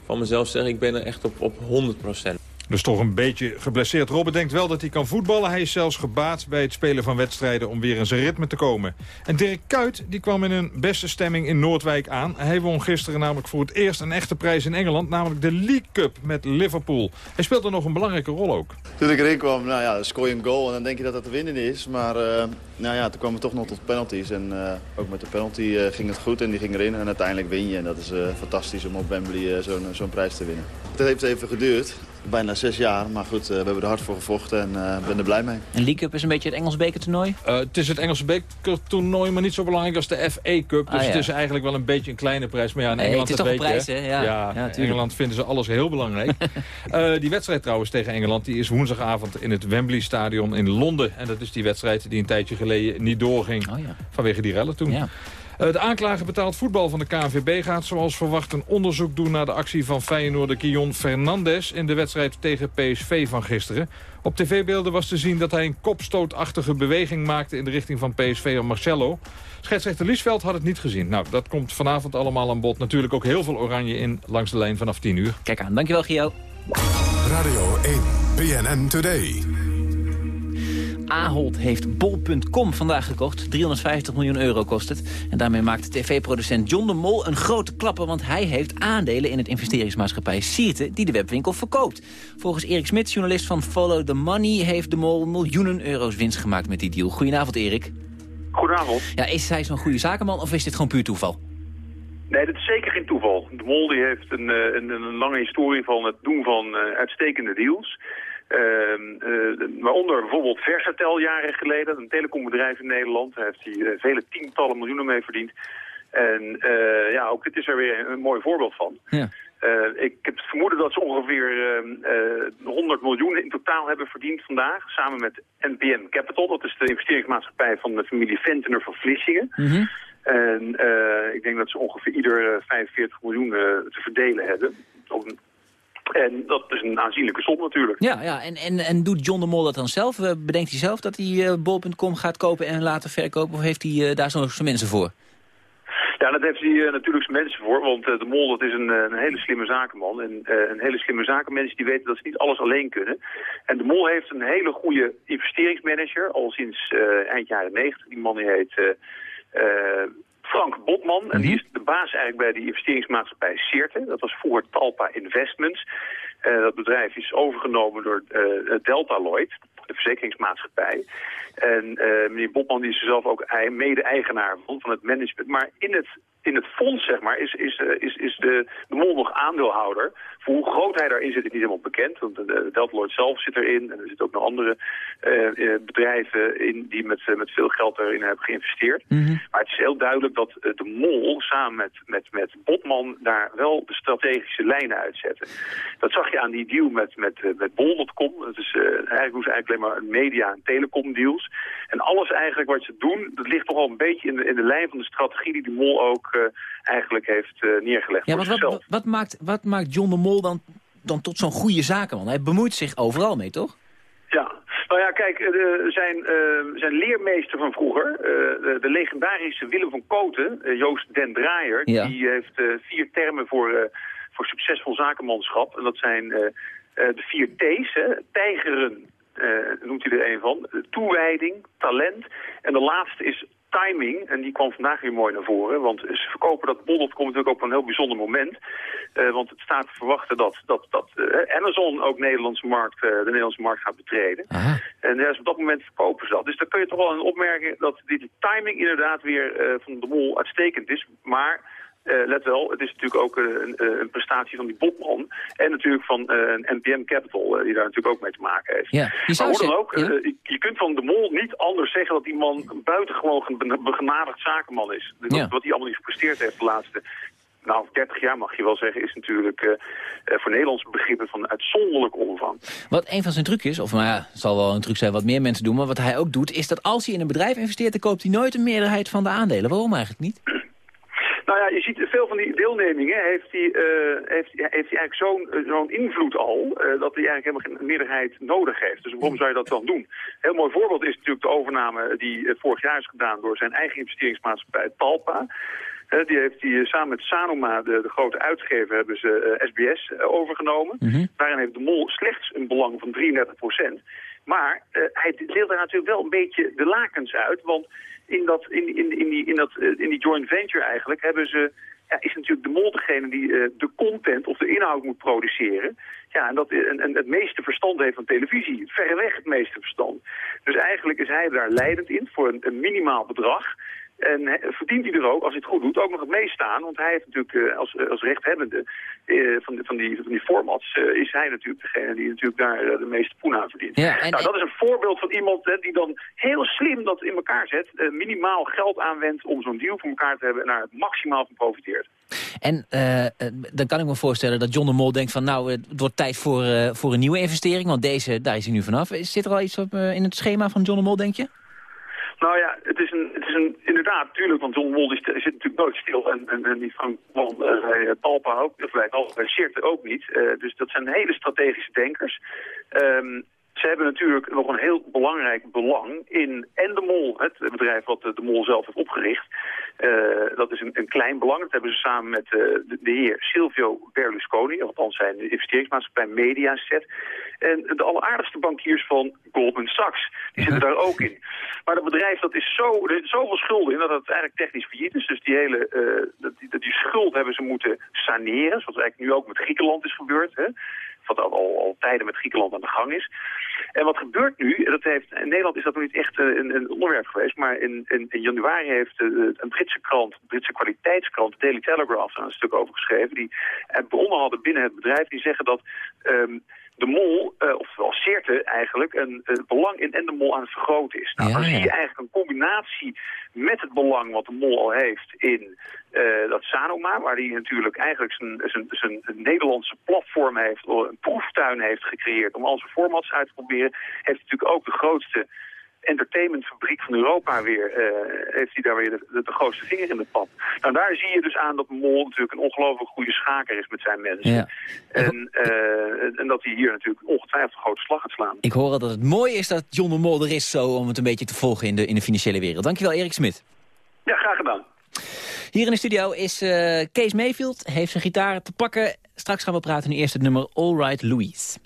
van mezelf zeggen, ik ben er echt op, op 100 procent. Dus toch een beetje geblesseerd. Robben denkt wel dat hij kan voetballen. Hij is zelfs gebaat bij het spelen van wedstrijden om weer in zijn ritme te komen. En Dirk Kuyt die kwam in een beste stemming in Noordwijk aan. Hij won gisteren namelijk voor het eerst een echte prijs in Engeland. Namelijk de League Cup met Liverpool. Hij speelde nog een belangrijke rol ook. Toen ik erin kwam, nou ja, scoor je een goal en dan denk je dat dat de winnen is. Maar uh, nou ja, toen kwam het toch nog tot penalties. En uh, ook met de penalty uh, ging het goed en die ging erin. En uiteindelijk win je. En dat is fantastisch om op Wembley zo'n zo prijs te winnen. Het heeft even geduurd. bijna zes jaar. Maar goed, we hebben er hard voor gevochten en uh, ben er blij mee. En League Cup is een beetje het Engels bekertoernooi? Uh, het is het Engelse bekertoernooi, maar niet zo belangrijk als de FA Cup. Dus ah, ja. het is eigenlijk wel een beetje een kleine prijs. Maar ja, in Engeland het is toch een prijs, hè? Ja, ja, ja in Engeland vinden ze alles heel belangrijk. uh, die wedstrijd trouwens tegen Engeland die is woensdagavond in het Wembley Stadion in Londen. En dat is die wedstrijd die een tijdje geleden niet doorging. Oh, vanwege die rellen toen. Ja. Eh, de aanklager betaald voetbal van de KNVB gaat zoals verwacht een onderzoek doen naar de actie van Feyenoorder Kion Fernandes in de wedstrijd tegen PSV van gisteren. Op tv-beelden was te zien dat hij een kopstootachtige beweging maakte in de richting van PSV en Marcelo. Scheidsrechter Liesveld had het niet gezien. Nou, dat komt vanavond allemaal aan bod. Natuurlijk ook heel veel oranje in langs de lijn vanaf 10 uur. Kijk aan, dankjewel Gio. Radio 1, BNN Today. Ahold heeft bol.com vandaag gekocht. 350 miljoen euro kost het. En daarmee maakt tv-producent John de Mol een grote klapper... want hij heeft aandelen in het investeringsmaatschappij Sierte... die de webwinkel verkoopt. Volgens Erik Smit, journalist van Follow the Money... heeft de Mol miljoenen euro's winst gemaakt met die deal. Goedenavond, Erik. Goedenavond. Ja, is hij zo'n goede zakenman of is dit gewoon puur toeval? Nee, dat is zeker geen toeval. De Mol die heeft een, eh, een, een lange historie van het doen van uh, uitstekende deals... Uh, waaronder bijvoorbeeld Versatel jaren geleden, een telecombedrijf in Nederland. Daar heeft hij uh, vele tientallen miljoenen mee verdiend. En uh, ja, ook dit is er weer een mooi voorbeeld van. Ja. ik heb het vermoeden dat ze ongeveer 100 miljoen in totaal hebben verdiend vandaag. Samen met NPM Capital, dat is de investeringsmaatschappij van de familie Ventener van Vlissingen. Mm En ik denk dat ze ongeveer ieder 45 miljoen te verdelen hebben. Op een en dat is een aanzienlijke som natuurlijk. Ja, ja. En, en, en doet John de Mol dat dan zelf? Eh, bedenkt hij zelf dat hij uh, bol.com gaat kopen en later verkopen? Of heeft hij uh, daar zo'n mensen voor? Ja, dat heeft hij uh, natuurlijk zijn mensen voor, want de Mol dat is een, een, hele slimme zakenman. En een hele slimme zakenmensen die weten dat ze niet alles alleen kunnen. En de Mol heeft een hele goede investeringsmanager, al sinds eind jaren 90. Die man die heet Frank Botman. En die mhm. is de baas eigenlijk bij die investeringsmaatschappij Seerte. Dat was voor Talpa Investments. Uh, dat bedrijf is overgenomen door uh, Delta Lloyd, de verzekeringsmaatschappij. En uh, meneer Botman die is er zelf ook mede-eigenaar van, van het management. Maar in het in het fonds, zeg maar, is, is, eh, is, is de, de mol nog aandeelhouder. Voor hoe groot hij daarin zit is niet helemaal bekend. Want de Delta zelf zit erin. En er zitten ook nog andere uh, bedrijven in die met, met veel geld erin hebben geïnvesteerd. Mhm. Maar het is heel duidelijk dat de mol samen met, met, met Botman daar wel de strategische lijnen uitzetten. Dat zag je aan die deal met, met, met bol.com. Dat is eigenlijk ze eigenlijk alleen maar media- en telecom deals. En alles eigenlijk wat ze doen, dat ligt toch al een beetje in de, in de lijn van de strategie die de mol ook uh, eigenlijk heeft uh, neergelegd ja, maar wat, wat, maakt, wat maakt John de Mol dan, dan tot zo'n goede zakenman? Hij bemoeit zich overal mee, toch? Ja, nou ja, kijk, uh, zijn, uh, zijn leermeester van vroeger, uh, de, de, legendarische Willem van Koten, Joost Den Draaier, ja. die heeft vier termen voor, voor succesvol zakenmanschap. En dat zijn de vier T's, hè, tijgeren, noemt hij er een van, toewijding, talent. En de laatste is timing, en die kwam vandaag weer mooi naar voren, want ze verkopen dat bol.com natuurlijk ook op een heel bijzonder moment. Uh, want het staat te verwachten dat, dat, dat uh, Amazon ook Nederlandse markt, uh, de Nederlandse markt gaat betreden. Aha. En ja, op dat moment verkopen ze dat. Dus dan kun je toch wel een opmerken dat die timing inderdaad weer van de mol uitstekend is. Maar uh, let wel, het is natuurlijk ook een, een, prestatie van die Botman. En natuurlijk van uh, NPM Capital, uh, die daar natuurlijk ook mee te maken heeft. Ja, maar hoe dan ook, je, je, kunt van de Mol niet anders zeggen dat die man buitengewoon een begenadigd zakenman is. Ja. Wat hij allemaal niet gepresteerd heeft de laatste nou, 30 jaar mag je wel zeggen, is natuurlijk uh, voor Nederlandse begrippen van uitzonderlijke omvang. Wat een van zijn trucjes, of nou ja, het zal wel een truc zijn wat meer mensen doen, maar wat hij ook doet, is dat als hij in een bedrijf investeert, dan koopt hij nooit een meerderheid van de aandelen. Waarom eigenlijk niet? Nou ja, je ziet veel van die deelnemingen heeft hij, uh, heeft, heeft hij eigenlijk zo'n eh, zo'n invloed al, uh, dat hij eigenlijk helemaal geen meerderheid nodig heeft. Dus waarom zou je dat dan doen? Een heel mooi voorbeeld is natuurlijk de overname die vorig jaar is gedaan door zijn eigen investeringsmaatschappij Talpa. die heeft hij samen met Sanoma, de, de, grote uitgever, hebben ze SBS overgenomen. Mm Daarin heeft de mol slechts een belang van 33 procent. Maar hij deelt daar natuurlijk wel een beetje de lakens uit, want in, dat, in, in, in, die, in, dat, eh, in die joint venture eigenlijk hebben ze... Ja, is natuurlijk de mol degene die uh, de content of de inhoud moet produceren. Ja, en, dat, en, en het meeste verstand heeft van televisie. Verreweg het meeste verstand. Dus eigenlijk is hij daar leidend in voor een minimaal bedrag. En verdient hij er ook, als hij het goed doet, ook nog het meestaan. Want hij heeft natuurlijk eh, als, als rechthebbende eh, van, de- van, die, van die formats... eh, is hij natuurlijk degene die natuurlijk daar eh, de meeste poen aan verdient. Ja, en- nou, dat is een voorbeeld van iemand hè, die dan heel slim dat in elkaar zet. eh, minimaal geld aanwendt om zo'n deal voor elkaar te hebben... en daar het maximaal van profiteert. En eh, eh, dan kan ik me voorstellen dat John de Mol denkt van... nou, het wordt tijd voor, eh, voor een nieuwe investering, want deze, daar is hij nu vanaf. Zit er al iets op, eh, in het schema van John de Mol, denk je? Nou ja, het is een, het is een inderdaad, natuurlijk, want John st- zit natuurlijk nooit stil. En, en, en die Frank Wol uh, bij Talpa ook, of bij Talpa ook niet. Eh, dus dat zijn hele strategische denkers. Ehm, ze hebben natuurlijk nog een heel belangrijk belang in en de Mol, het bedrijf wat de, Mol zelf heeft opgericht. Eh, dat is een, een klein belang. Dat hebben ze samen met eh, de, heer Silvio Berlusconi, althans zijn investeringsmaatschappij Mediaset. En de alleraardigste bankiers van Goldman Sachs, die zitten daar ook in. Maar dat bedrijf dat is zo, er zoveel schulden in dat het eigenlijk technisch failliet is. Dus die hele eh, die, dat die schuld hebben ze moeten saneren, zoals eigenlijk nu ook met Griekenland is gebeurd. Hè? Wat al, al, tijden met Griekenland aan de gang is. En wat gebeurt nu, dat heeft, in Nederland is dat nog niet echt eh, een, een onderwerp geweest, maar in, in, januari heeft eh, een Britse krant, een Britse kwaliteitskrant, Daily Telegraph, daar een stuk over geschreven, die bronnen hadden binnen het bedrijf, die zeggen dat ehm, de mol, uh, ofwel Seerte eigenlijk, een, belang in en de mol aan het vergroten is. Nou, Ja, dan zie je eigenlijk een combinatie met het belang wat de mol al heeft in eh, dat Sanoma, waar hij natuurlijk eigenlijk zijn, zijn, zijn Nederlandse platform heeft, een proeftuin heeft gecreëerd om al zijn formats uit te proberen, heeft natuurlijk ook de grootste entertainmentfabriek van Europa weer, eh, heeft hij daar weer de, de, de grootste vinger in de pap. Nou, daar zie je dus aan dat Mol natuurlijk een ongelooflijk goede schaker is met zijn mensen. Ja. En, eh, en dat hij hier natuurlijk ongetwijfeld een grote slag gaat slaan. Ik hoor al dat het mooi is dat John de Mol er is zo om het een beetje te volgen in de, in de financiële wereld. Dankjewel Erik Smit. Ja, graag gedaan. Hier in de studio is eh, Kees Mayfield, heeft zijn gitaar te pakken. Straks gaan we praten in eerst het nummer All Right Louise.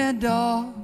Chain the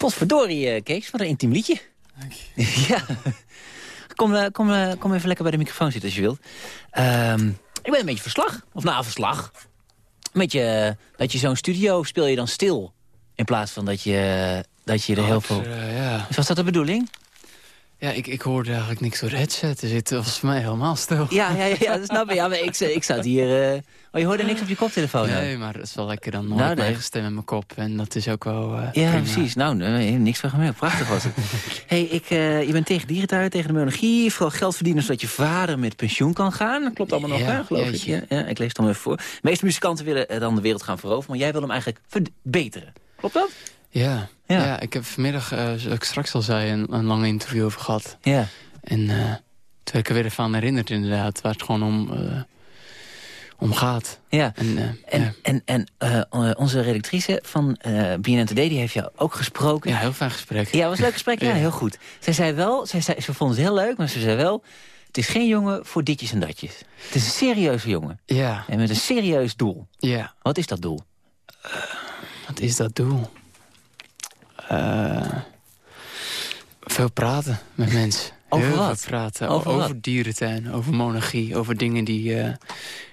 Potverdorie, eh, Kees. Wat een intiem liedje. ja. Kom, eh, kom, eh, kom even lekker bij de microfoon zitten als je wilt. Ehm, ik ben een beetje verslag. Of nou, verslag. Een beetje dat je zo'n studio speel je dan stil. In plaats van dat je, dat je er heel veel... ja. Dus was dat de bedoeling? Ja, ik, ik hoorde eigenlijk niks door headset. Het was voor mij helemaal stil. Ja, ja, ja, dat snap ik. Ja, maar ik, ik zat hier... eh, Oh, je hoorde niks op je koptelefoon? Nee, maar het is wel lekker. Dan hoor Nou, ik mijn nee. eigen stem in mijn kop. En dat is ook wel eh, Ja, prima. precies. Nou, nee, niks van gemerkt. Prachtig was het. hey, ik, eh, je bent tegen dierentuin, tegen de monarchie. Vooral geld verdienen zodat je vader met pensioen kan gaan. Dat klopt allemaal nog, Ja, hè, geloof ik. Ja, ja, ik lees het allemaal even voor. De meeste muzikanten willen dan de wereld gaan veroveren. Maar jij wil hem eigenlijk verbeteren. Klopt dat? Ja, Ja. ja. ik heb vanmiddag, eh, zoals ik straks al zei, een, een lang interview over gehad. Ja. En eh, toen werd ik er weer aan herinnerd inderdaad, waar het gewoon om, eh, om gaat. Ja. En, En, ja. en, en onze redactrice van eh BNN Today, die heeft jou ook gesproken. Ja, heel fijn gesprek. Ja, was een leuk gesprek. Ja, Ja. heel goed. Zij zei wel, zij zei, ze vond het heel leuk, maar ze zei wel... Het is geen jongen voor ditjes en datjes. Het is een serieuze jongen. Ja. En met een serieus doel. Ja. Wat is dat doel? Wat is dat doel? Eh, veel praten met mensen. Over Heel wat? veel praten. Over Over, wat? dierentuin, over monarchie, over dingen die, eh,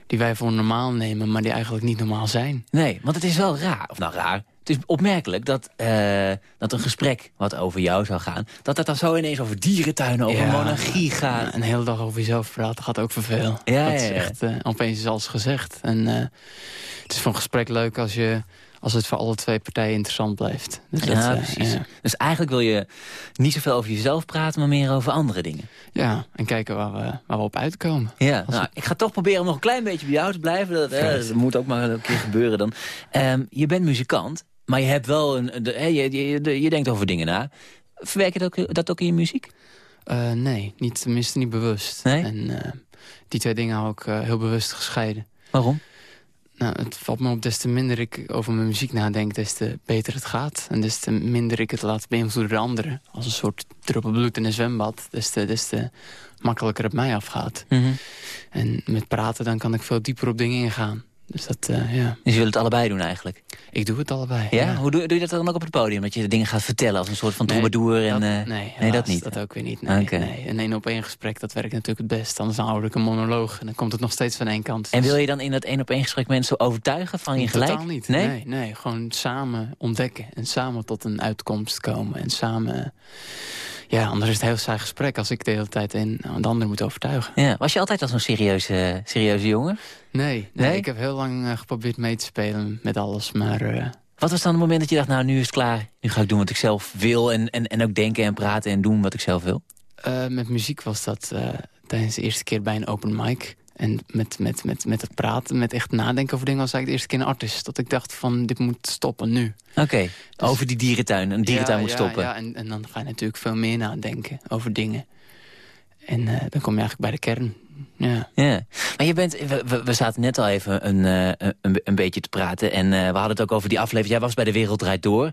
die wij voor normaal nemen, maar die eigenlijk niet normaal zijn. Nee, want het is wel raar. Of nou raar. Het is opmerkelijk dat, eh, dat een gesprek wat over jou zou gaan... dat het dan zo ineens over dierentuinen, over Ja. monarchie gaat. Een hele dag over jezelf praten gaat ook vervelen. Ja, dat ja, is echt, opeens is alles gezegd. En het is een gesprek leuk als, je, als het voor alle twee partijen interessant blijft. Dus ja, eh, precies. ja. Dus eigenlijk wil je niet zoveel over jezelf praten, maar meer over andere dingen. Ja, en kijken waar we, waar we op uitkomen. Ja, nou, ik ga toch proberen om nog een klein beetje bij jou te blijven. Dat, hè, Fijn. dat moet ook maar een keer gebeuren dan. Ehm, je bent muzikant, maar je hebt wel een... De, hè, je, je, je, je denkt over dingen na. Verwerk je dat ook, dat ook in je muziek? Eh, nee, niet, tenminste niet bewust. Nee? En eh, die twee dingen hou ik eh, heel bewust gescheiden. Waarom? Nou, het valt me op, des te minder ik over mijn muziek nadenk, des te beter het gaat. En des te minder ik het laat beïnvloeden door anderen. Als een soort druppel bloed in een zwembad, des te, des te makkelijker het mij afgaat. Mhm. En met praten dan kan ik veel dieper op dingen ingaan. Dus dat, eh, ja. Dus je wil het allebei doen eigenlijk? Ik doe het allebei. Ja? Hoe doe, doe je dat dan ook op het podium? Dat je dingen gaat vertellen als een soort van Nee, troubadour? En, dat- eh, nee, dat niet. Dat ook weer niet. Nee, nee. Een één op één gesprek, dat werkt natuurlijk het best. Anders hou ik een monoloog en dan komt het nog steeds van één kant. En wil je dan in dat één op één gesprek mensen overtuigen van je gelijk? Totaal niet. Nee? Nee? nee, gewoon samen ontdekken. En samen tot een uitkomst komen. En samen... Ja, anders is het een heel saai gesprek als ik de hele tijd een, de ander moet overtuigen. Ja. Was je altijd al zo'n serieuze, serieuze jongen? Nee, nee, Nee? ik heb heel lang eh, geprobeerd mee te spelen met alles. Maar eh, Wat was dan het moment dat je dacht, nou nu is het klaar. Nu ga ik doen wat ik zelf wil en, en, en ook denken en praten en doen wat ik zelf wil? eh, met muziek was dat tijdens de eerste keer bij een open mic. En met, met, met, met het praten, met echt nadenken over dingen... was eigenlijk de eerste keer een artist. Dat ik dacht van, dit moet stoppen nu. Oké, over die dierentuin. Een dierentuin ja, moet ja, stoppen. Ja, en, en dan ga je natuurlijk veel meer nadenken over dingen. En eh, dan kom je eigenlijk bij de kern. Ja. Ja, maar je bent, we, we, zaten net al even een, eh, een, een beetje te praten. En eh, we hadden het ook over die aflevering. Jij was bij De Wereld Draait Door.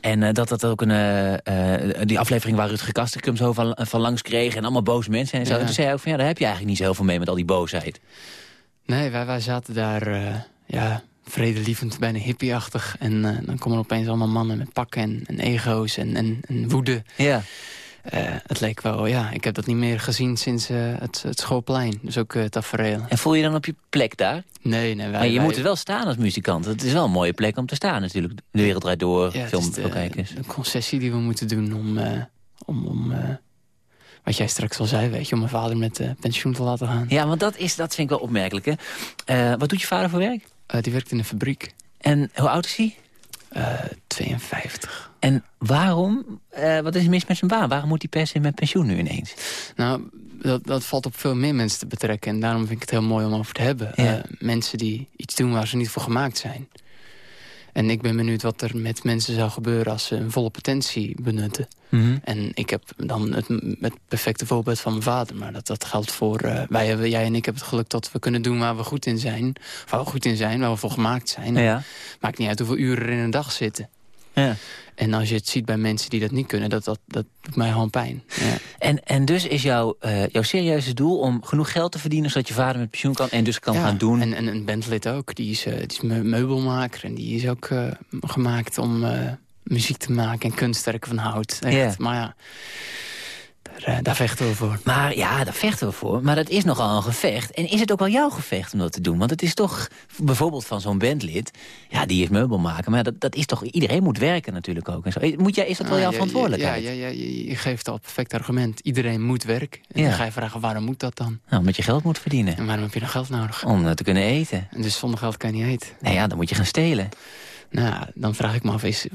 En dat dat ook een, die aflevering waar Rutger Kastrikum zo van, van langs kreeg. En allemaal boze mensen en zo. Ja. En toen zei hij ook van, ja, daar heb je eigenlijk niet zo heel veel mee met al die boosheid. Nee, wij, wij zaten daar ja, vredelievend, bijna hippieachtig. En dan komen er opeens allemaal mannen met pakken en, en ego's en, en, en woede. Ja. Eh, het leek wel, ja, ik heb dat niet meer gezien sinds eh, het, het schoolplein. Dus ook uh, tafereel. En voel je dan op je plek daar? Nee, nee. Wij, maar je wij- moet er wel staan als muzikant. Het is wel een mooie plek om te staan natuurlijk. De Wereld Draait Door, Ja, het film, filmkijkers. de concessie die we moeten doen om, eh, om, om eh, wat jij straks al zei, weet je, om mijn vader met eh, pensioen te laten gaan. Ja, want dat, is, dat vind ik wel opmerkelijk. Hè? Eh, wat doet je vader voor werk? Eh, die werkt in een fabriek. En hoe oud is hij? Eh 52. En waarom, eh, wat is er mis met zijn baan? Waarom moet hij per se met pensioen nu ineens? Nou, dat, dat valt op veel meer mensen te betrekken. En daarom vind ik het heel mooi om over te hebben. Ja. Eh, mensen die iets doen waar ze niet voor gemaakt zijn. En ik ben benieuwd wat er met mensen zou gebeuren... als ze hun volle potentie benutten. Mhm. En ik heb dan het, het perfecte voorbeeld van mijn vader. Maar dat, dat geldt voor... eh, wij hebben, jij en ik hebben het geluk dat we kunnen doen waar we goed in zijn. Of waar we goed in zijn, waar we voor gemaakt zijn. Ja. Maakt niet uit hoeveel uren er in een dag zitten. Ja. En als je het ziet bij mensen die dat niet kunnen... dat, dat, dat doet mij gewoon pijn. Ja. En, en dus is jouw, eh, jouw serieuze doel om genoeg geld te verdienen... zodat je vader met pensioen kan en dus kan Ja, gaan doen... En, en een bandlid ook. Die is, eh, die is me- meubelmaker. En die is ook eh, gemaakt om, eh, muziek te maken en kunstwerken van hout. Echt. Ja. Maar ja, daar, eh, daar vechten we voor. Maar ja, daar vechten we voor. Maar dat is nogal een gevecht. En is het ook wel jouw gevecht om dat te doen? Want het is toch, bijvoorbeeld van zo'n bandlid... ja, die is meubel maken, maar dat, dat is toch... iedereen moet werken natuurlijk ook. En zo. Moet jij, is dat wel Ah, jouw ja, verantwoordelijkheid? Ja, ja, ja, je, geeft al het perfecte argument. Iedereen moet werken. En Ja. dan ga je vragen, waarom moet dat dan? Nou, omdat je geld moet verdienen. En waarom heb je dan geld nodig? Om dat te kunnen eten. En dus zonder geld kan je niet eten. Nou ja, dan moet je gaan stelen. Nou, dan vraag ik me af, is,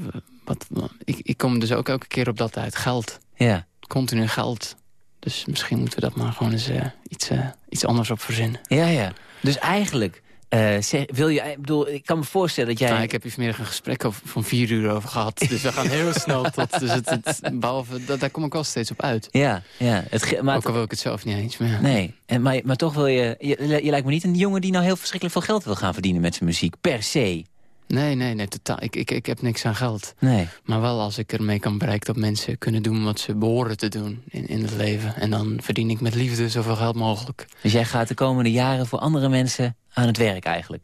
wat, ik, ik kom dus ook elke keer op dat uit. Geld. Ja. Continu geld. Dus misschien moeten we dat maar gewoon eens eh, iets, eh, iets anders op verzinnen. Ja, ja. Dus eigenlijk... eh, zeg, wil je, ik bedoel, ik kan me voorstellen dat jij... Nou, ik heb hier vanmiddag een gesprek over, van vier uur over gehad. Dus we gaan heel snel tot... Dus het, het, behalve, dat, daar kom ik wel steeds op uit. Ja, ja. Het, maar Ook al wil ik het zelf niet eens. Ja. Nee, en, maar, maar toch wil je, je... Je lijkt me niet een jongen die nou heel verschrikkelijk veel geld wil gaan verdienen met zijn muziek. Per se. Nee, nee, nee, totaal. Ik, ik, ik heb niks aan geld. Nee. Maar wel als ik ermee kan bereiken dat mensen kunnen doen wat ze behoren te doen in, in het leven. En dan verdien ik met liefde zoveel geld mogelijk. Dus jij gaat de komende jaren voor andere mensen aan het werk eigenlijk?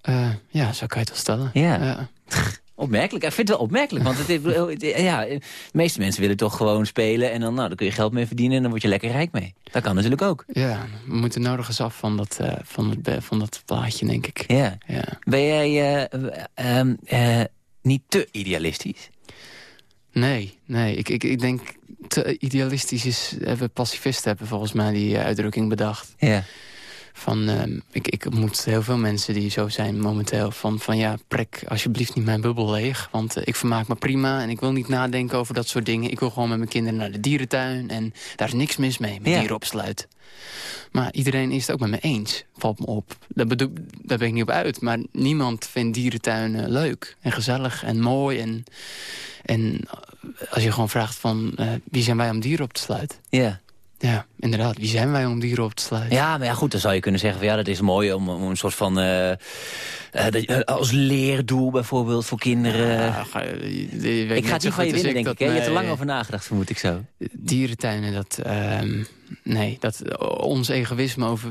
Eh, ja, zo kan je het wel stellen. Ja. Opmerkelijk. Ik vind het wel opmerkelijk. Want het, is- ja, de meeste mensen willen toch gewoon spelen... en dan, nou, dan kun je geld mee verdienen en dan word je lekker rijk mee. Dat kan natuurlijk ook. Ja, we moeten nodig eens af van dat, eh, van het, van dat plaatje, denk ik. Ja. Ja. Ben jij eh, ehm, eh, niet te idealistisch? Nee, nee. Ik, ik, ik denk te idealistisch is... Hebben pacifisten hebben volgens mij die eh, uitdrukking bedacht. Ja. Van, ehm, ik, ik ontmoet heel veel mensen die zo zijn momenteel. Van, van ja, prek alsjeblieft niet mijn bubbel leeg. Want eh, ik vermaak me prima en ik wil niet nadenken over dat soort dingen. Ik wil gewoon met mijn kinderen naar de dierentuin. En daar is niks mis mee, met Ja. dieren opsluiten. Maar iedereen is het ook met me eens, valt me op. Daar, bedoel, daar ben ik niet op uit. Maar niemand vindt dierentuinen leuk en gezellig en mooi. En, en als je gewoon vraagt van eh, wie zijn wij om dieren op te sluiten? Ja. Ja, inderdaad. Wie zijn wij om dieren op te sluiten? Ja, maar ja, goed, dan zou je kunnen zeggen... Van, ja, dat is mooi om, om een soort van... eh, eh, eh, als leerdoel bijvoorbeeld voor kinderen. Ja, ga- ik ga het niet van je winnen, denk ik. Je hebt er lang over nagedacht, vermoed ik zo. Dierentuinen, dat... ehm, nee, dat, ons egoïsme over...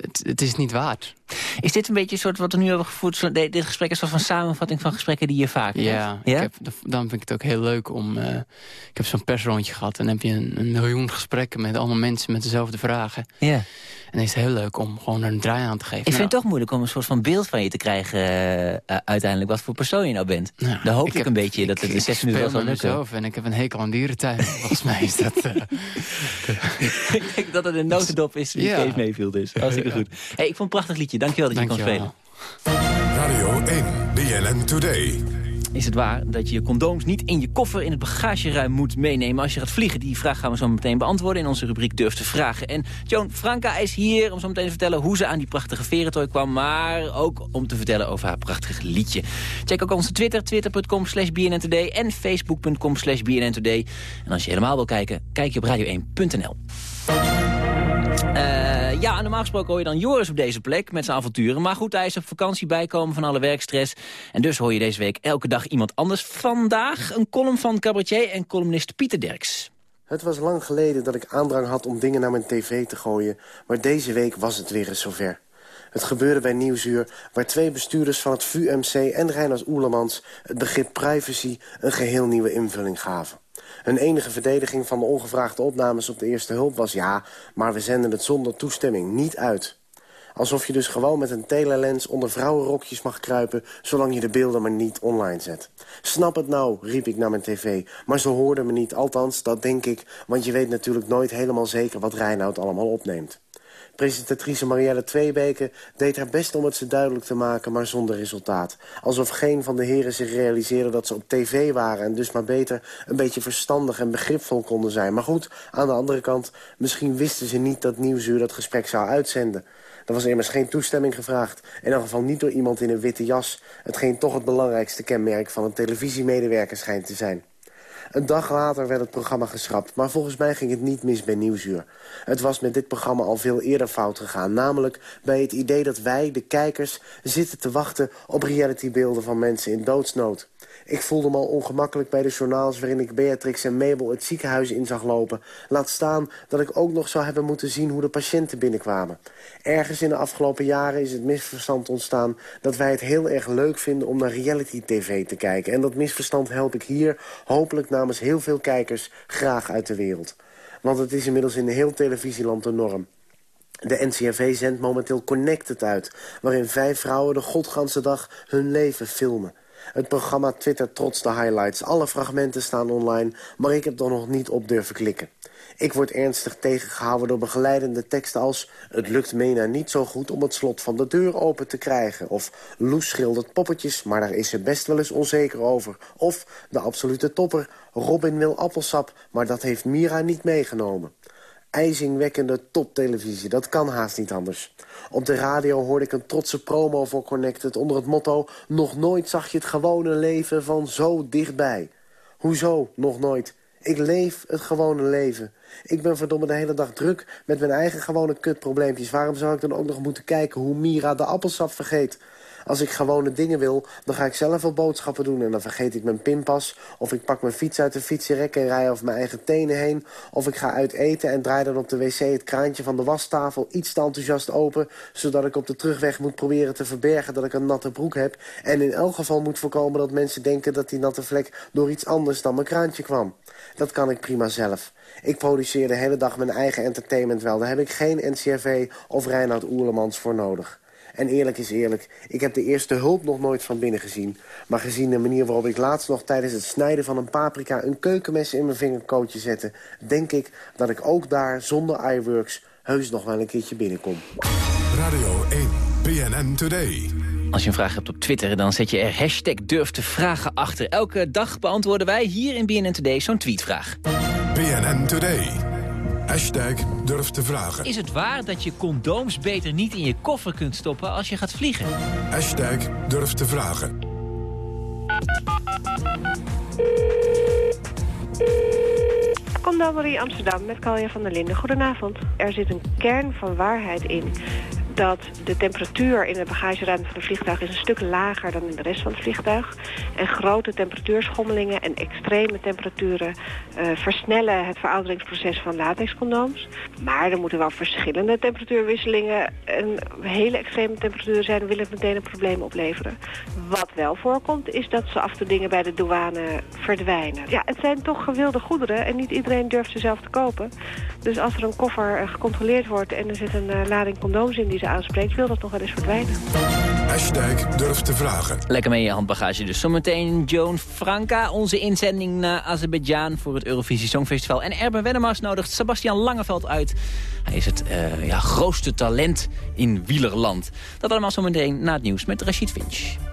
Het, het is niet waard. Is dit een beetje een soort wat we nu hebben gevoerd? Zo, de- dit gesprek is een soort van samenvatting van gesprekken die je vaak Ja, hebt? Ik heb, dan vind ik het ook heel leuk om... eh, ik heb zo'n persrondje gehad en dan heb je een, een miljoen gesprekken... met allemaal mensen met dezelfde vragen. Ja. En dan is het heel leuk om gewoon er een draai aan te geven. Ik vind het toch moeilijk om een soort van beeld van je te krijgen... eh, eh, uiteindelijk wat voor persoon je nou bent. Daar hoop ik, heb- een beetje dat het de ik zes minuten wel zal lukken. mezelf en ik heb een hekel aan dierentuinen. Volgens mij is dat... ik denk dat het een notendop is die Ja. Kees meeviel dus. Hartstikke goed. Hey, ik vond het een prachtig liedje. Dankjewel dat je kon Dankjewel. spelen. Radio 1, BNN Today. Is het waar dat je je condooms niet in je koffer in het bagageruim moet meenemen als je gaat vliegen? Die vraag gaan we zo meteen beantwoorden in onze rubriek Durf te Vragen. En Joan Franka is hier om zo meteen te vertellen hoe ze aan die prachtige verentooi kwam. Maar ook om te vertellen over haar prachtige liedje. Check ook onze Twitter, twitter.com slash BNNToday en facebook.com slash BNNToday. En als je helemaal wil kijken, kijk je op radio1.nl. Eh, ja, normaal gesproken hoor je dan Joris op deze plek met zijn avonturen. Maar goed, hij is op vakantie bijkomen van alle werkstress. En dus hoor je deze week elke dag iemand anders. Vandaag een column van cabaretier en columnist Pieter Derks. Het was lang geleden dat ik aandrang had om dingen naar mijn tv te gooien... maar deze week was het weer eens zover. Het gebeurde bij Nieuwsuur, waar twee bestuurders van het VUMC en Reinhard Oerlemans... het begrip privacy een geheel nieuwe invulling gaven. Hun enige verdediging van de ongevraagde opnames op de eerste hulp was... ja, maar we zenden het zonder toestemming niet uit. Alsof je dus gewoon met een telelens onder vrouwenrokjes mag kruipen... zolang je de beelden maar niet online zet. Snap het nou, riep ik naar mijn tv. Maar ze hoorden me niet, althans, dat denk ik... want je weet natuurlijk nooit helemaal zeker wat Reinoud allemaal opneemt. Presentatrice Marielle Tweebeke deed haar best om het ze duidelijk te maken, maar zonder resultaat. Alsof geen van de heren zich realiseerde dat ze op tv waren... en dus maar beter een beetje verstandig en begripvol konden zijn. Maar goed, aan de andere kant, misschien wisten ze niet dat Nieuwsuur dat gesprek zou uitzenden. Er was immers geen toestemming gevraagd. In elk geval niet door iemand in een witte jas. Hetgeen toch het belangrijkste kenmerk van een televisiemedewerker schijnt te zijn. Een dag later werd het programma geschrapt, maar volgens mij ging het niet mis bij Nieuwsuur. Het was met dit programma al veel eerder fout gegaan, namelijk bij het idee dat wij, de kijkers, zitten te wachten op realitybeelden van mensen in doodsnood. Ik voelde me al ongemakkelijk bij de journaals... waarin ik Beatrix en Mabel het ziekenhuis in zag lopen. Laat staan dat ik ook nog zou hebben moeten zien hoe de patiënten binnenkwamen. Ergens in de afgelopen jaren is het misverstand ontstaan... dat wij het heel erg leuk vinden om naar reality-tv te kijken. En dat misverstand help ik hier, hopelijk namens heel veel kijkers... graag uit de wereld. Want het is inmiddels in heel televisieland de norm. De NCRV zendt momenteel Connected uit... waarin vijf vrouwen de godganse dag hun leven filmen. Het programma Twitter trots de highlights. Alle fragmenten staan online, maar ik heb er nog niet op durven klikken. Ik word ernstig tegengehouden door begeleidende teksten als... het lukt Mena niet zo goed om het slot van de deur open te krijgen. Of Loes schildert poppetjes, maar daar is ze best wel eens onzeker over. Of de absolute topper, Robin wil appelsap, maar dat heeft Mira niet meegenomen ijzingwekkende toptelevisie. Dat kan haast niet anders. Op de radio hoorde ik een trotse promo voor Connected onder het motto... nog nooit zag je het gewone leven van zo dichtbij. Hoezo nog nooit? Ik leef het gewone leven. Ik ben verdomme de hele dag druk met mijn eigen gewone kutprobleempjes. Waarom zou ik dan ook nog moeten kijken hoe Mira de appelsap vergeet? Als ik gewone dingen wil, dan ga ik zelf wel boodschappen doen... en dan vergeet ik mijn pinpas. Of ik pak mijn fiets uit de fietsenrek en rij over mijn eigen tenen heen. Of ik ga uit eten en draai dan op de wc het kraantje van de wastafel... iets te enthousiast open, zodat ik op de terugweg moet proberen te verbergen... dat ik een natte broek heb. En in elk geval moet voorkomen dat mensen denken... dat die natte vlek door iets anders dan mijn kraantje kwam. Dat kan ik prima zelf. Ik produceer de hele dag mijn eigen entertainment wel. Daar heb ik geen NCRV of Reinhard Oerlemans voor nodig. En eerlijk is eerlijk, ik heb de eerste hulp nog nooit van binnen gezien. Maar gezien de manier waarop ik laatst nog tijdens het snijden van een paprika... een keukenmes in mijn vingerkootje zette... denk ik dat ik ook daar zonder iWorks heus nog wel een keertje binnenkom. Radio 1, BNN Today. Als je een vraag hebt op Twitter, dan zet je er hashtag durf te vragen achter. Elke dag beantwoorden wij hier in BNN Today zo'n tweetvraag. BNN Today. Hashtag durf te vragen. Is het waar dat je condooms beter niet in je koffer kunt stoppen als je gaat vliegen? Hashtag durf te vragen. Condomerie Amsterdam met Kalja van der Linden. Goedenavond. Er zit een kern van waarheid in dat de temperatuur in de bagageruimte van een vliegtuig is een stuk lager dan in de rest van het vliegtuig. En grote temperatuurschommelingen en extreme temperaturen uh, versnellen het verouderingsproces van latexcondooms. Maar er moeten wel verschillende temperatuurwisselingen en hele extreme temperaturen zijn, dan wil het meteen een probleem opleveren. Wat wel voorkomt is dat ze af en toe dingen bij de douane verdwijnen. Ja, het zijn toch gewilde goederen en niet iedereen durft ze zelf te kopen. Dus als er een koffer uh, gecontroleerd wordt en er zit een uh, lading condooms in die ze aanspreekt, wil dat nog wel eens verdwijnen. Hashtag durf te vragen. Lekker mee je handbagage dus. Zometeen Joan Franka, onze inzending naar Azerbeidzjan voor het Eurovisie Songfestival. En Erben Wennemars nodigt Sebastian Langeveld uit. Hij is het uh, ja, grootste talent in wielerland. Dat allemaal zometeen na het nieuws met Rashid Finch.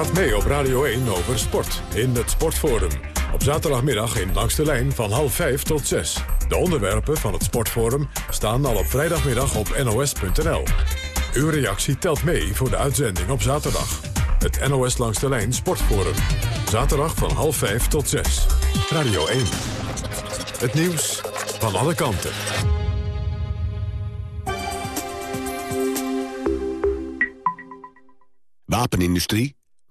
Praat mee op Radio 1 over sport in het Sportforum. Op zaterdagmiddag in Langs de Lijn van half vijf tot zes. De onderwerpen van het Sportforum staan al op vrijdagmiddag op nos.nl. Uw reactie telt mee voor de uitzending op zaterdag. Het NOS Langs de Lijn Sportforum. Zaterdag van half vijf tot zes. Radio 1. Het nieuws van alle kanten. Wapenindustrie,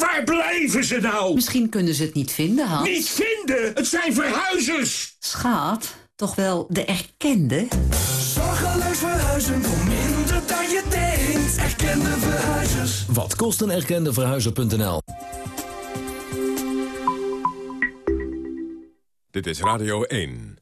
Waar blijven ze nou? Misschien kunnen ze het niet vinden, Hans. Niet vinden? Het zijn verhuizers! Schaat, toch wel de erkende? Zorgeloos verhuizen voor minder dan je denkt. Erkende verhuizers. Wat kost een erkende verhuizer.nl? Dit is Radio 1.